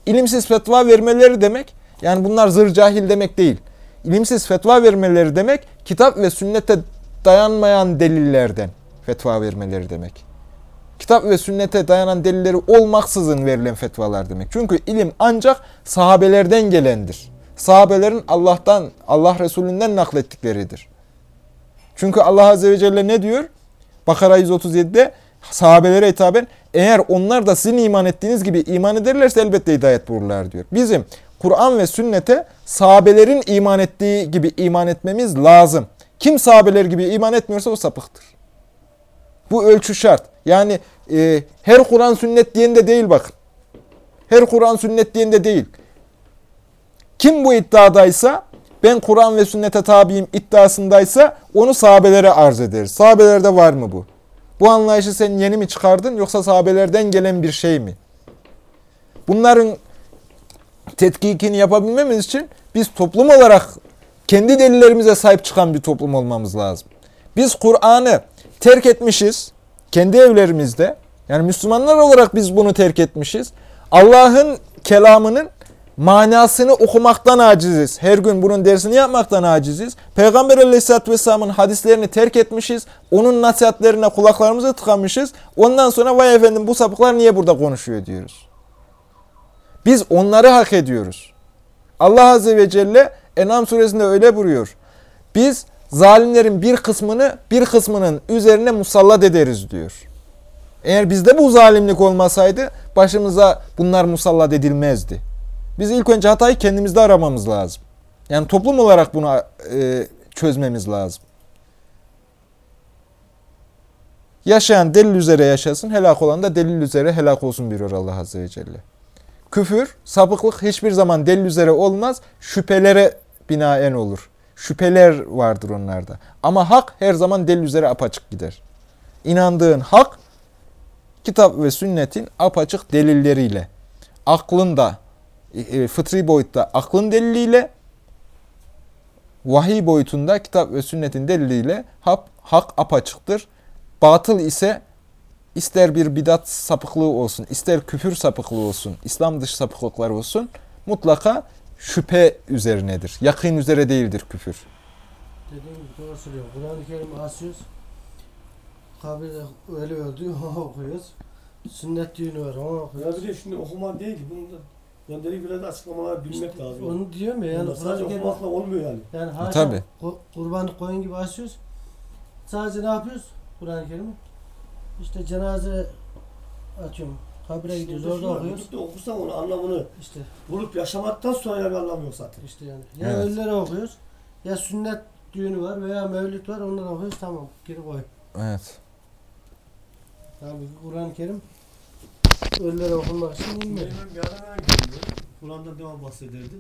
İlimsiz fetva vermeleri demek, yani bunlar zır cahil demek değil. İlimsiz fetva vermeleri demek, kitap ve sünnete dayanmayan delillerden fetva vermeleri demek. Kitap ve sünnete dayanan delilleri olmaksızın verilen fetvalar demek. Çünkü ilim ancak sahabelerden gelendir. Sahabelerin Allah'tan, Allah Resulünden naklettikleridir. Çünkü Allah Azze ve Celle ne diyor? Bakara 137'de sahabelere hitaben eğer onlar da sizin iman ettiğiniz gibi iman ederlerse elbette hidayet bulurlar diyor. Bizim Kur'an ve sünnete sahabelerin iman ettiği gibi iman etmemiz lazım. Kim sahabeler gibi iman etmiyorsa o sapıktır. Bu ölçü şart. Yani e, her Kur'an sünnet diyen de değil bakın. Her Kur'an sünnet diyen de değil. Kim bu iddiadaysa ben Kur'an ve sünnete tabiyim iddiasındaysa onu sahabelere arz ederiz. Sahabelerde var mı bu? Bu anlayışı sen yeni mi çıkardın yoksa sahabelerden gelen bir şey mi? Bunların tetkikini yapabilmemiz için biz toplum olarak kendi delillerimize sahip çıkan bir toplum olmamız lazım. Biz Kur'an'ı terk etmişiz kendi evlerimizde. Yani Müslümanlar olarak biz bunu terk etmişiz. Allah'ın kelamının manasını okumaktan aciziz. Her gün bunun dersini yapmaktan aciziz. Peygamber aleyhissalatü vesselamın hadislerini terk etmişiz. Onun nasihatlerine kulaklarımızı tıkamışız. Ondan sonra vay efendim bu sapıklar niye burada konuşuyor diyoruz. Biz onları hak ediyoruz. Allah Azze ve Celle En'am suresinde öyle buyuruyor. Biz zalimlerin bir kısmını bir kısmının üzerine musallat ederiz diyor. Eğer bizde bu zalimlik olmasaydı başımıza bunlar musallat edilmezdi. Biz ilk önce hatayı kendimizde aramamız lazım. Yani toplum olarak bunu e, çözmemiz lazım. Yaşayan delil üzere yaşasın, helak olan da delil üzere helak olsun diyor Allah Azze ve Celle. Küfür, sapıklık hiçbir zaman delil üzere olmaz, şüphelere binaen olur. Şüpheler vardır onlarda. Ama hak her zaman delil üzere apaçık gider. İnandığın hak kitap ve sünnetin apaçık delilleriyle, aklında, e, e, fıtri boyutta aklın deliliyle, vahiy boyutunda kitap ve sünnetin deliliyle hak, hak apaçıktır. Batıl ise ister bir bidat sapıklığı olsun, ister küfür sapıklığı olsun, İslam dışı sapıklıklar olsun, mutlaka şüphe üzerinedir. Yakın üzere değildir küfür. Dediğim gibi doğru söylüyor. Kur'an-ı Kerim asıyoruz. Kabirde öyle öldü okuyoruz. Sünnet düğünü var onu Ya okuyoruz. bir de şimdi okuma değil ki. Bunu da gönderip biraz açıklamalar bilmek İşte lazım. Onu diyorum ya yani Yani sadece Kerim okumakla olmuyor yani. yani haşa tabii. ku- kurbanlık koyun gibi asıyoruz. Sadece ne yapıyoruz? Kur'an-ı Kerim'i. İşte cenaze atıyorum. Kabire gidiyoruz Şimdi orada var, okuyoruz. gidip de okursan onu anlamını İşte bulup yaşamaktan sonra yani anlamıyor zaten. işte yani. Ya Evet. ölülere okuyoruz. Ya sünnet düğünü var veya mevlüt var onları okuyoruz tamam geri koy. Evet. Tabii Kur'an-ı Kerim ölülere okunmak için inmiyor. Benim adam öyle geliyor. Kur'an'dan devam bahsederdi.